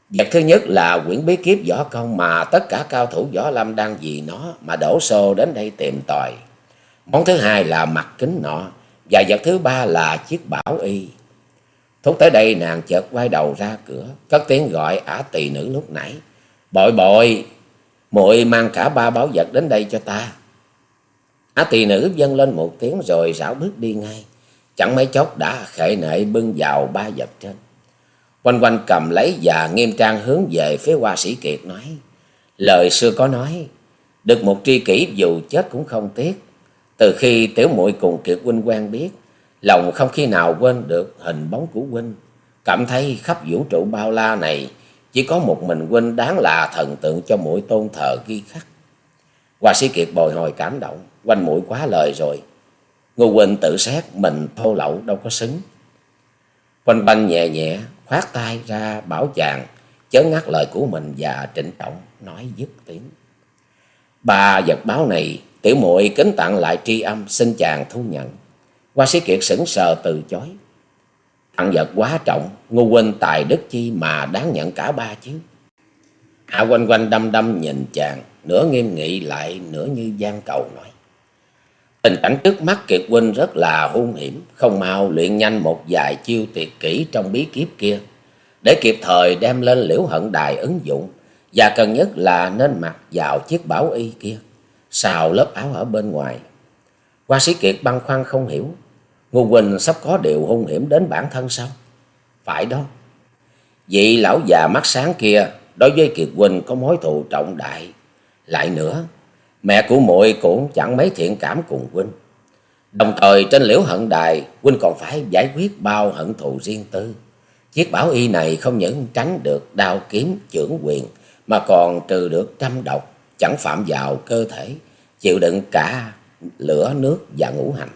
Vật thứ nhất là quyển bí kiếp võ công mà tất cả cao thủ võ lâm đang vì nó mà đổ xô đến đây tìm tòi. Món thứ hai là mặt kính nọ và vật thứ ba là chiếc bảo y. Thúc tới đây nàng chợt quay đầu ra cửa, cất tiếng gọi ả tỳ nữ lúc nãy. Bội bội, muội mang cả ba báo vật đến đây cho ta. Ả tỳ nữ dâng lên một tiếng rồi rảo bước đi ngay. Chẳng mấy chốc đã khệ nệ bưng vào ba vật trên. Quanh quanh cầm lấy và nghiêm trang hướng về phía hoa sĩ kiệt nói. Lời xưa có nói, được một tri kỷ dù chết cũng không tiếc. Từ khi tiểu muội cùng kiệt huynh quen biết, lòng không khi nào quên được hình bóng của huynh. Cảm thấy khắp vũ trụ bao la này, chỉ có một mình huynh đáng là thần tượng cho mũi tôn thờ ghi khắc. Hoa sĩ kiệt bồi hồi cảm động, quanh mũi quá lời rồi. Ngô quên tự xét mình thô lậu đâu có xứng. Quanh banh nhẹ nhẹ, khoát tay ra bảo chàng, chớ ngắt lời của mình và trịnh trọng nói dứt tiếng. Ba vật báo này, tiểu muội kính tặng lại tri âm, xin chàng thu nhận. qua sĩ kiệt sững sờ từ chối. Tặng vật quá trọng, ngô huynh tài đức chi mà đáng nhận cả ba chứ. Hạ quanh quanh đăm đăm nhìn chàng, nửa nghiêm nghị lại nửa như gian cầu nói. Tình cảnh trước mắt Kiệt Huynh rất là hung hiểm, không mau luyện nhanh một vài chiêu tuyệt kỹ trong bí kiếp kia, để kịp thời đem lên liễu hận đài ứng dụng, và cần nhất là nên mặc vào chiếc bảo y kia, xào lớp áo ở bên ngoài. Hoa sĩ Kiệt băn khoăn không hiểu, Ngô Quỳnh sắp có điều hung hiểm đến bản thân sao? Phải đó. Vị lão già mắt sáng kia đối với Kiệt Quỳnh có mối thù trọng đại. Lại nữa, mẹ của muội cũng chẳng mấy thiện cảm cùng huynh. Đồng thời trên liễu hận đài, huynh còn phải giải quyết bao hận thù riêng tư. Chiếc bảo y này không những tránh được đao kiếm chưởng quyền, mà còn trừ được trăm độc, chẳng phạm vào cơ thể, chịu đựng cả lửa nước và ngũ hành.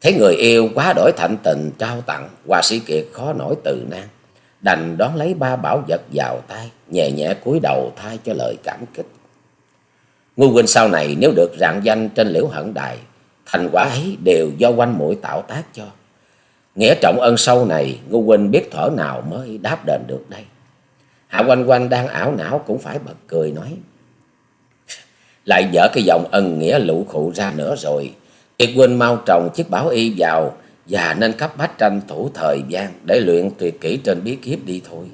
Thấy người yêu quá đổi thạnh tình trao tặng, hòa sĩ kiệt khó nổi từ nan, đành đón lấy ba bảo vật vào tay, nhẹ nhẹ cúi đầu thay cho lời cảm kích. Ngô huynh sau này nếu được rạng danh trên liễu hận đài, thành quả ấy đều do quanh mũi tạo tác cho. Nghĩa trọng ân sâu này, Ngô huynh biết thở nào mới đáp đền được đây. Hạ quanh quanh đang ảo não cũng phải bật cười nói. Lại dở cái giọng ân nghĩa lũ khụ ra nữa rồi. Kiệt huynh mau trồng chiếc bảo y vào và nên cấp bách tranh thủ thời gian để luyện tuyệt kỹ trên bí kiếp đi thôi.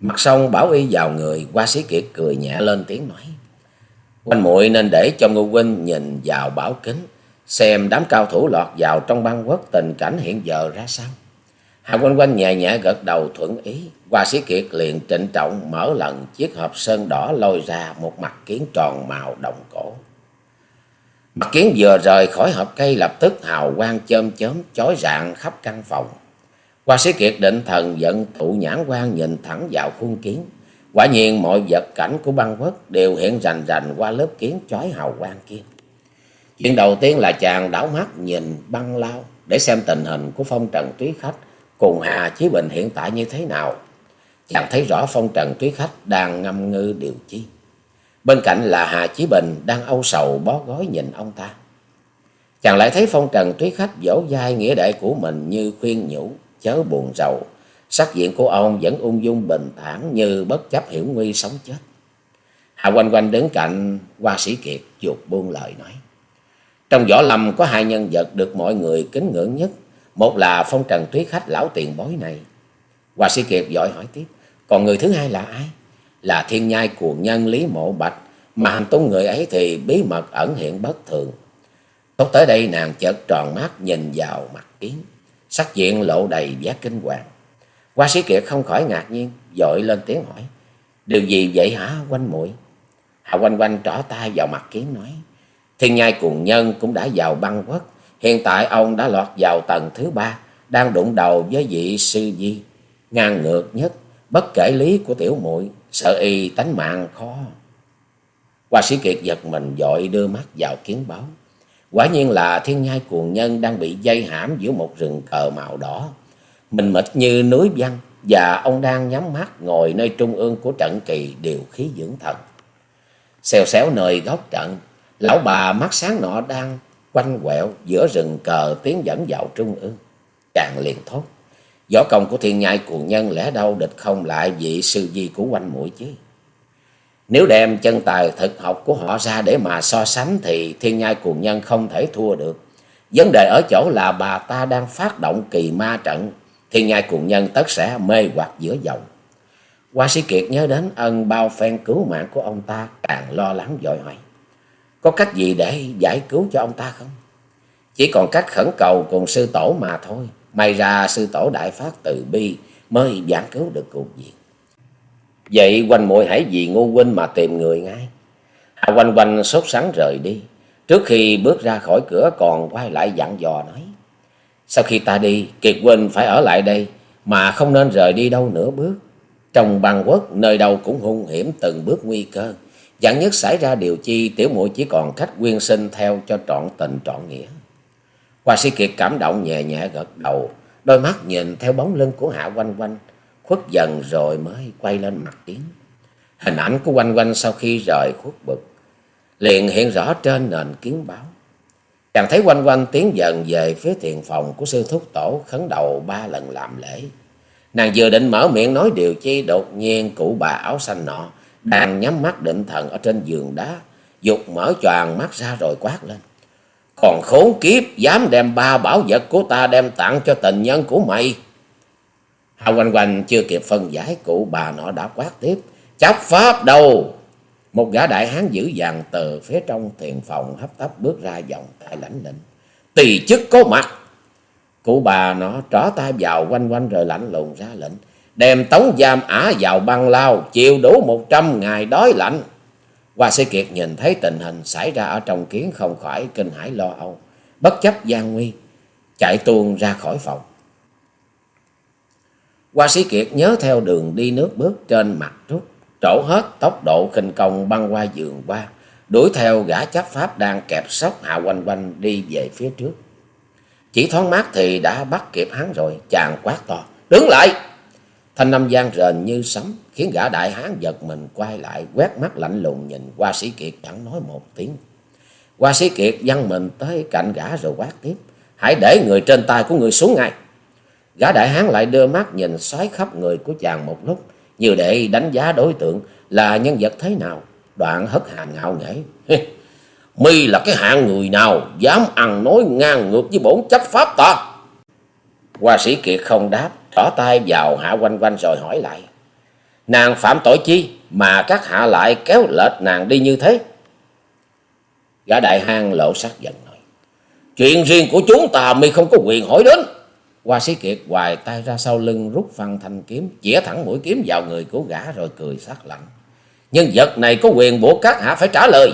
Mặt xong bảo y vào người, qua sĩ kiệt cười nhẹ lên tiếng nói. Quanh muội nên để cho Ngô huynh nhìn vào bảo kính, xem đám cao thủ lọt vào trong băng quốc tình cảnh hiện giờ ra sao. Hạ quanh quanh nhẹ nhẹ gật đầu thuận ý, Hoa sĩ Kiệt liền trịnh trọng mở lần chiếc hộp sơn đỏ lôi ra một mặt kiến tròn màu đồng cổ. Mặt kiến vừa rời khỏi hộp cây lập tức hào quang chôm chớm chói rạng khắp căn phòng. Hoa sĩ Kiệt định thần giận thụ nhãn quan nhìn thẳng vào khuôn kiến. Quả nhiên mọi vật cảnh của băng quốc đều hiện rành rành qua lớp kiến chói hào quang kia. Chuyện đầu tiên là chàng đảo mắt nhìn băng lao để xem tình hình của phong trần túy khách cùng Hà Chí Bình hiện tại như thế nào. Chàng thấy rõ phong trần túy khách đang ngâm ngư điều chi. Bên cạnh là Hà Chí Bình đang âu sầu bó gói nhìn ông ta. Chàng lại thấy phong trần túy khách vỗ vai nghĩa đệ của mình như khuyên nhủ, chớ buồn rầu. Sắc diện của ông vẫn ung dung bình thản như bất chấp hiểu nguy sống chết. Hà quanh quanh đứng cạnh hoa sĩ kiệt chuột buông lời nói. Trong võ lâm có hai nhân vật được mọi người kính ngưỡng nhất. Một là phong trần túy khách lão tiền bối này. Hoa sĩ kiệt giỏi hỏi tiếp. Còn người thứ hai là ai? Là thiên nhai cuồng nhân Lý Mộ Bạch. Mà hành tung người ấy thì bí mật ẩn hiện bất thường. Lúc tới đây nàng chợt tròn mắt nhìn vào mặt kiến. Sắc diện lộ đầy vẻ kinh hoàng. Hoa sĩ kiệt không khỏi ngạc nhiên, dội lên tiếng hỏi. Điều gì vậy hả quanh muội Hạ quanh quanh trỏ tay vào mặt kiến nói. Thiên nhai cùng nhân cũng đã vào băng quốc. Hiện tại ông đã lọt vào tầng thứ ba, đang đụng đầu với vị sư di. Ngang ngược nhất, bất kể lý của tiểu muội sợ y tánh mạng khó. Hoa sĩ kiệt giật mình dội đưa mắt vào kiến báo. Quả nhiên là thiên nhai cuồng nhân đang bị dây hãm giữa một rừng cờ màu đỏ mình mệt như núi văn và ông đang nhắm mắt ngồi nơi trung ương của trận kỳ điều khí dưỡng thần. Xèo xéo nơi góc trận, lão bà mắt sáng nọ đang quanh quẹo giữa rừng cờ tiến dẫn vào trung ương. Chàng liền thốt, võ công của thiên nhai cuồng nhân lẽ đâu địch không lại vị sư di của quanh mũi chứ. Nếu đem chân tài thực học của họ ra để mà so sánh thì thiên nhai cuồng nhân không thể thua được. Vấn đề ở chỗ là bà ta đang phát động kỳ ma trận, thì ngài cùng nhân tất sẽ mê hoặc giữa dòng. Hoa sĩ Kiệt nhớ đến ân bao phen cứu mạng của ông ta càng lo lắng vội hỏi. Có cách gì để giải cứu cho ông ta không? Chỉ còn cách khẩn cầu cùng sư tổ mà thôi. May ra sư tổ đại phát từ bi mới giảng cứu được cuộc diện. Vậy quanh muội hãy vì ngu huynh mà tìm người ngay. hà quanh quanh sốt sắng rời đi. Trước khi bước ra khỏi cửa còn quay lại dặn dò nói. Sau khi ta đi, Kiệt huynh phải ở lại đây mà không nên rời đi đâu nửa bước. Trong băng quốc, nơi đâu cũng hung hiểm từng bước nguy cơ. Dặn nhất xảy ra điều chi, tiểu muội chỉ còn cách quyên sinh theo cho trọn tình trọn nghĩa. Hoa sĩ Kiệt cảm động nhẹ nhẹ gật đầu, đôi mắt nhìn theo bóng lưng của Hạ Quanh Quanh, khuất dần rồi mới quay lên mặt tiếng. Hình ảnh của Quanh Quanh sau khi rời khuất bực, liền hiện rõ trên nền kiến báo. Chàng thấy Quanh Quanh tiến dần về phía thiền phòng của sư thúc tổ khấn đầu ba lần làm lễ. Nàng vừa định mở miệng nói điều chi đột nhiên cụ bà áo xanh nọ đang nhắm mắt định thần ở trên giường đá, dục mở choàng mắt ra rồi quát lên. Còn khốn kiếp dám đem ba bảo vật của ta đem tặng cho tình nhân của mày. Hà quanh quanh chưa kịp phân giải cụ bà nọ đã quát tiếp. Chấp pháp đâu? Một gã đại hán dữ dằn từ phía trong thiền phòng hấp tấp bước ra dòng tại lãnh lĩnh. Tỳ chức có mặt. Cụ bà nó trỏ tay vào quanh quanh rồi lạnh lùng ra lệnh. Đem tống giam ả vào băng lao, chịu đủ một trăm ngày đói lạnh. Hoa Sĩ Kiệt nhìn thấy tình hình xảy ra ở trong kiến không khỏi kinh hãi lo âu. Bất chấp gian nguy, chạy tuôn ra khỏi phòng. Hoa Sĩ Kiệt nhớ theo đường đi nước bước trên mặt trúc, trổ hết tốc độ khinh công băng qua giường qua, đuổi theo gã chấp pháp đang kẹp sóc hạ quanh quanh đi về phía trước. Chỉ thoáng mát thì đã bắt kịp hắn rồi, chàng quát to, đứng lại! Thanh âm gian rền như sấm, khiến gã đại hán giật mình quay lại, quét mắt lạnh lùng nhìn qua sĩ kiệt chẳng nói một tiếng. Qua sĩ kiệt văng mình tới cạnh gã rồi quát tiếp, hãy để người trên tay của người xuống ngay. Gã đại hán lại đưa mắt nhìn xoáy khắp người của chàng một lúc, như để đánh giá đối tượng là nhân vật thế nào. Đoạn hất hàng ngạo nghễ. Mi là cái hạng người nào dám ăn nói ngang ngược với bổn chấp pháp ta? Hoa sĩ Kiệt không đáp, tỏ tay vào hạ quanh quanh rồi hỏi lại. Nàng phạm tội chi mà các hạ lại kéo lệch nàng đi như thế? Gã đại hang lộ sắc giận nói. Chuyện riêng của chúng ta mi không có quyền hỏi đến. Hoa sĩ Kiệt hoài tay ra sau lưng rút phăng thanh kiếm, chĩa thẳng mũi kiếm vào người của gã rồi cười sắc lạnh. Nhân vật này có quyền buộc các hạ phải trả lời.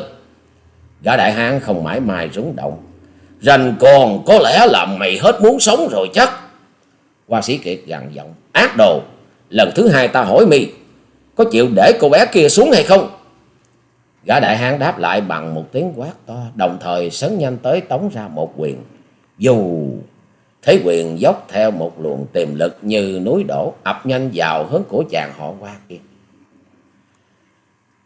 Gã đại hang không mãi mai rúng động. Rành còn có lẽ là mày hết muốn sống rồi chắc. Hoa sĩ Kiệt gằn giọng. Ác đồ, lần thứ hai ta hỏi mi có chịu để cô bé kia xuống hay không? Gã đại hán đáp lại bằng một tiếng quát to, đồng thời sấn nhanh tới tống ra một quyền. Dù thế quyền dốc theo một luồng tiềm lực như núi đổ, ập nhanh vào hướng của chàng họ qua kia.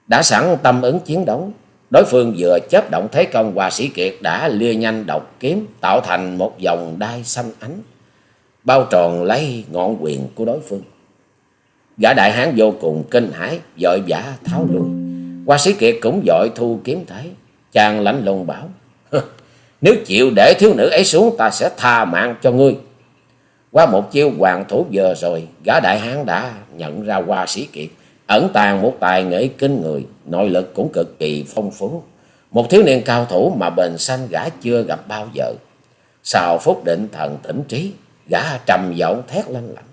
Đã sẵn tâm ứng chiến đấu, đối phương vừa chấp động thế công hòa sĩ kiệt đã lia nhanh độc kiếm, tạo thành một dòng đai xanh ánh, bao tròn lấy ngọn quyền của đối phương. Gã đại hán vô cùng kinh hãi, vội vã tháo lui. Hoa sĩ kiệt cũng vội thu kiếm thế. Chàng lạnh lùng bảo, nếu chịu để thiếu nữ ấy xuống ta sẽ tha mạng cho ngươi. Qua một chiêu hoàng thủ vừa rồi, gã đại hán đã nhận ra hoa sĩ kiệt, ẩn tàng một tài nghệ kinh người, nội lực cũng cực kỳ phong phú. Một thiếu niên cao thủ mà bền xanh gã chưa gặp bao giờ. Sau phút định thần tỉnh trí, gã trầm giọng thét lên lạnh.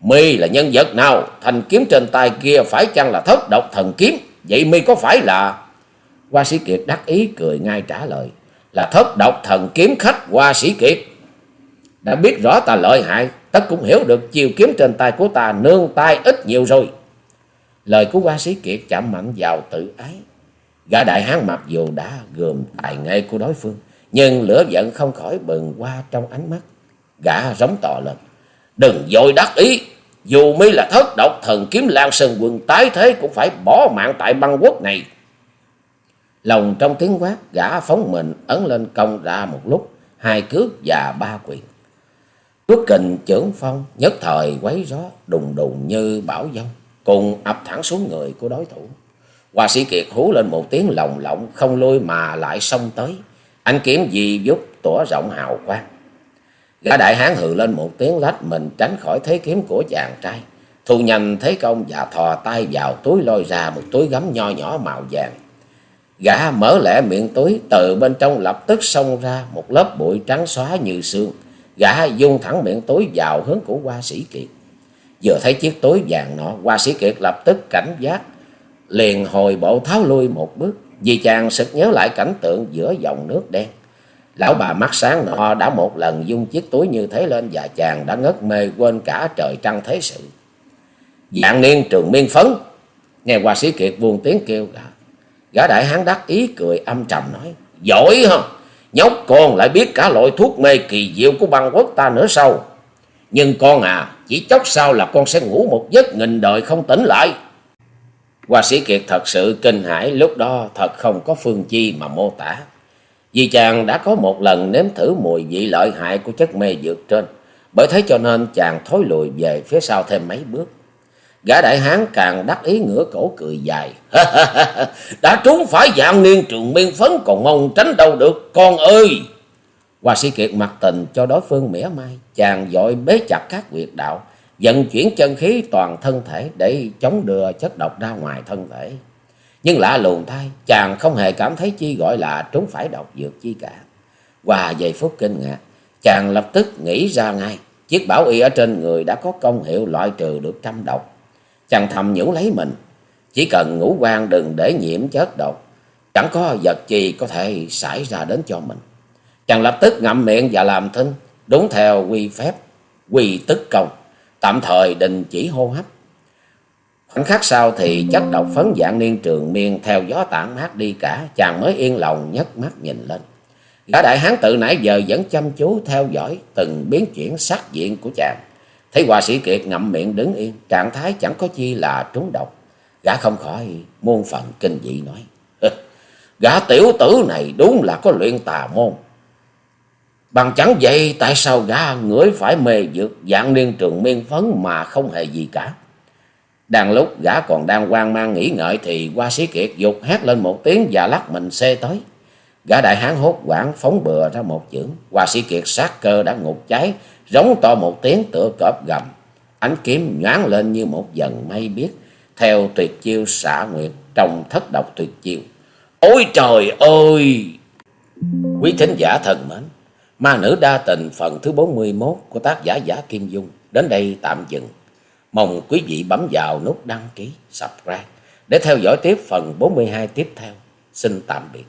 Mi là nhân vật nào? Thành kiếm trên tay kia phải chăng là thất độc thần kiếm? Vậy Mi có phải là... Hoa sĩ Kiệt đắc ý cười ngay trả lời. Là thất độc thần kiếm khách qua sĩ Kiệt. Đã biết rõ ta lợi hại, tất cũng hiểu được chiều kiếm trên tay của ta nương tay ít nhiều rồi. Lời của Hoa sĩ Kiệt chạm mạnh vào tự ái. Gã đại hán mặc dù đã gồm tài nghệ của đối phương, nhưng lửa giận không khỏi bừng qua trong ánh mắt. Gã rống to lên. Đừng dội đắc ý, dù mi là thất độc thần kiếm lan sơn quân tái thế cũng phải bỏ mạng tại băng quốc này. Lòng trong tiếng quát, gã phóng mình ấn lên công ra một lúc, hai cước và ba quyền. Cước kình trưởng phong, nhất thời quấy gió, đùng đùng như bão giông cùng ập thẳng xuống người của đối thủ. Hoa sĩ Kiệt hú lên một tiếng lồng lộng, không lôi mà lại xông tới, Anh kiếm gì giúp tỏa rộng hào quang. Gã đại hán hừ lên một tiếng lách mình tránh khỏi thế kiếm của chàng trai. Thu nhanh thế công và thò tay vào túi lôi ra một túi gấm nho nhỏ màu vàng. Gã mở lẻ miệng túi từ bên trong lập tức xông ra một lớp bụi trắng xóa như xương. Gã dung thẳng miệng túi vào hướng của hoa sĩ kiệt. Vừa thấy chiếc túi vàng nọ, hoa sĩ kiệt lập tức cảnh giác, liền hồi bộ tháo lui một bước. Vì chàng sực nhớ lại cảnh tượng giữa dòng nước đen. Lão bà mắt sáng nọ đã một lần dung chiếc túi như thế lên và chàng đã ngất mê quên cả trời trăng thế sự. Dạng niên trường miên phấn. Nghe hoa sĩ kiệt buông tiếng kêu gã. Gã đại hán đắc ý cười âm trầm nói. Giỏi không? Nhóc con lại biết cả loại thuốc mê kỳ diệu của băng quốc ta nữa sao? Nhưng con à, chỉ chốc sau là con sẽ ngủ một giấc nghìn đời không tỉnh lại. Hoa sĩ Kiệt thật sự kinh hãi lúc đó thật không có phương chi mà mô tả. Vì chàng đã có một lần nếm thử mùi vị lợi hại của chất mê dược trên. Bởi thế cho nên chàng thối lùi về phía sau thêm mấy bước. Gã đại hán càng đắc ý ngửa cổ cười dài. đã trúng phải dạng niên trường miên phấn còn mong tránh đâu được con ơi. Hoa sĩ Kiệt mặt tình cho đối phương mỉa mai. Chàng dội bế chặt các quyệt đạo. Vận chuyển chân khí toàn thân thể để chống đưa chất độc ra ngoài thân thể. Nhưng lạ lùng thay, chàng không hề cảm thấy chi gọi là trúng phải độc dược chi cả. Qua giây phút kinh ngạc, chàng lập tức nghĩ ra ngay, chiếc bảo y ở trên người đã có công hiệu loại trừ được trăm độc. Chàng thầm nhủ lấy mình, chỉ cần ngủ quan đừng để nhiễm chất độc, chẳng có vật gì có thể xảy ra đến cho mình. Chàng lập tức ngậm miệng và làm thinh, đúng theo quy phép, quy tức công, tạm thời đình chỉ hô hấp. Khoảnh khắc sau thì chất độc phấn dạng niên trường miên theo gió tản mát đi cả, chàng mới yên lòng nhấc mắt nhìn lên. Gã đại hán tự nãy giờ vẫn chăm chú theo dõi từng biến chuyển sắc diện của chàng. Thấy hòa sĩ kiệt ngậm miệng đứng yên, trạng thái chẳng có chi là trúng độc. Gã không khỏi muôn phần kinh dị nói. Gã tiểu tử này đúng là có luyện tà môn. Bằng chẳng vậy tại sao gã ngửi phải mê dược dạng niên trường miên phấn mà không hề gì cả. Đang lúc gã còn đang quan mang nghĩ ngợi thì qua sĩ kiệt dục hét lên một tiếng và lắc mình xê tới. Gã đại hán hốt quảng phóng bừa ra một chưởng. Hoa sĩ kiệt sát cơ đã ngục cháy, rống to một tiếng tựa cọp gầm. Ánh kiếm nhoáng lên như một dần mây biếc, theo tuyệt chiêu xạ nguyệt trong thất độc tuyệt chiêu. Ôi trời ơi! Quý thính giả thần mến, ma nữ đa tình phần thứ 41 của tác giả Giả Kim Dung đến đây tạm dừng. Mong quý vị bấm vào nút đăng ký, subscribe để theo dõi tiếp phần 42 tiếp theo. Xin tạm biệt.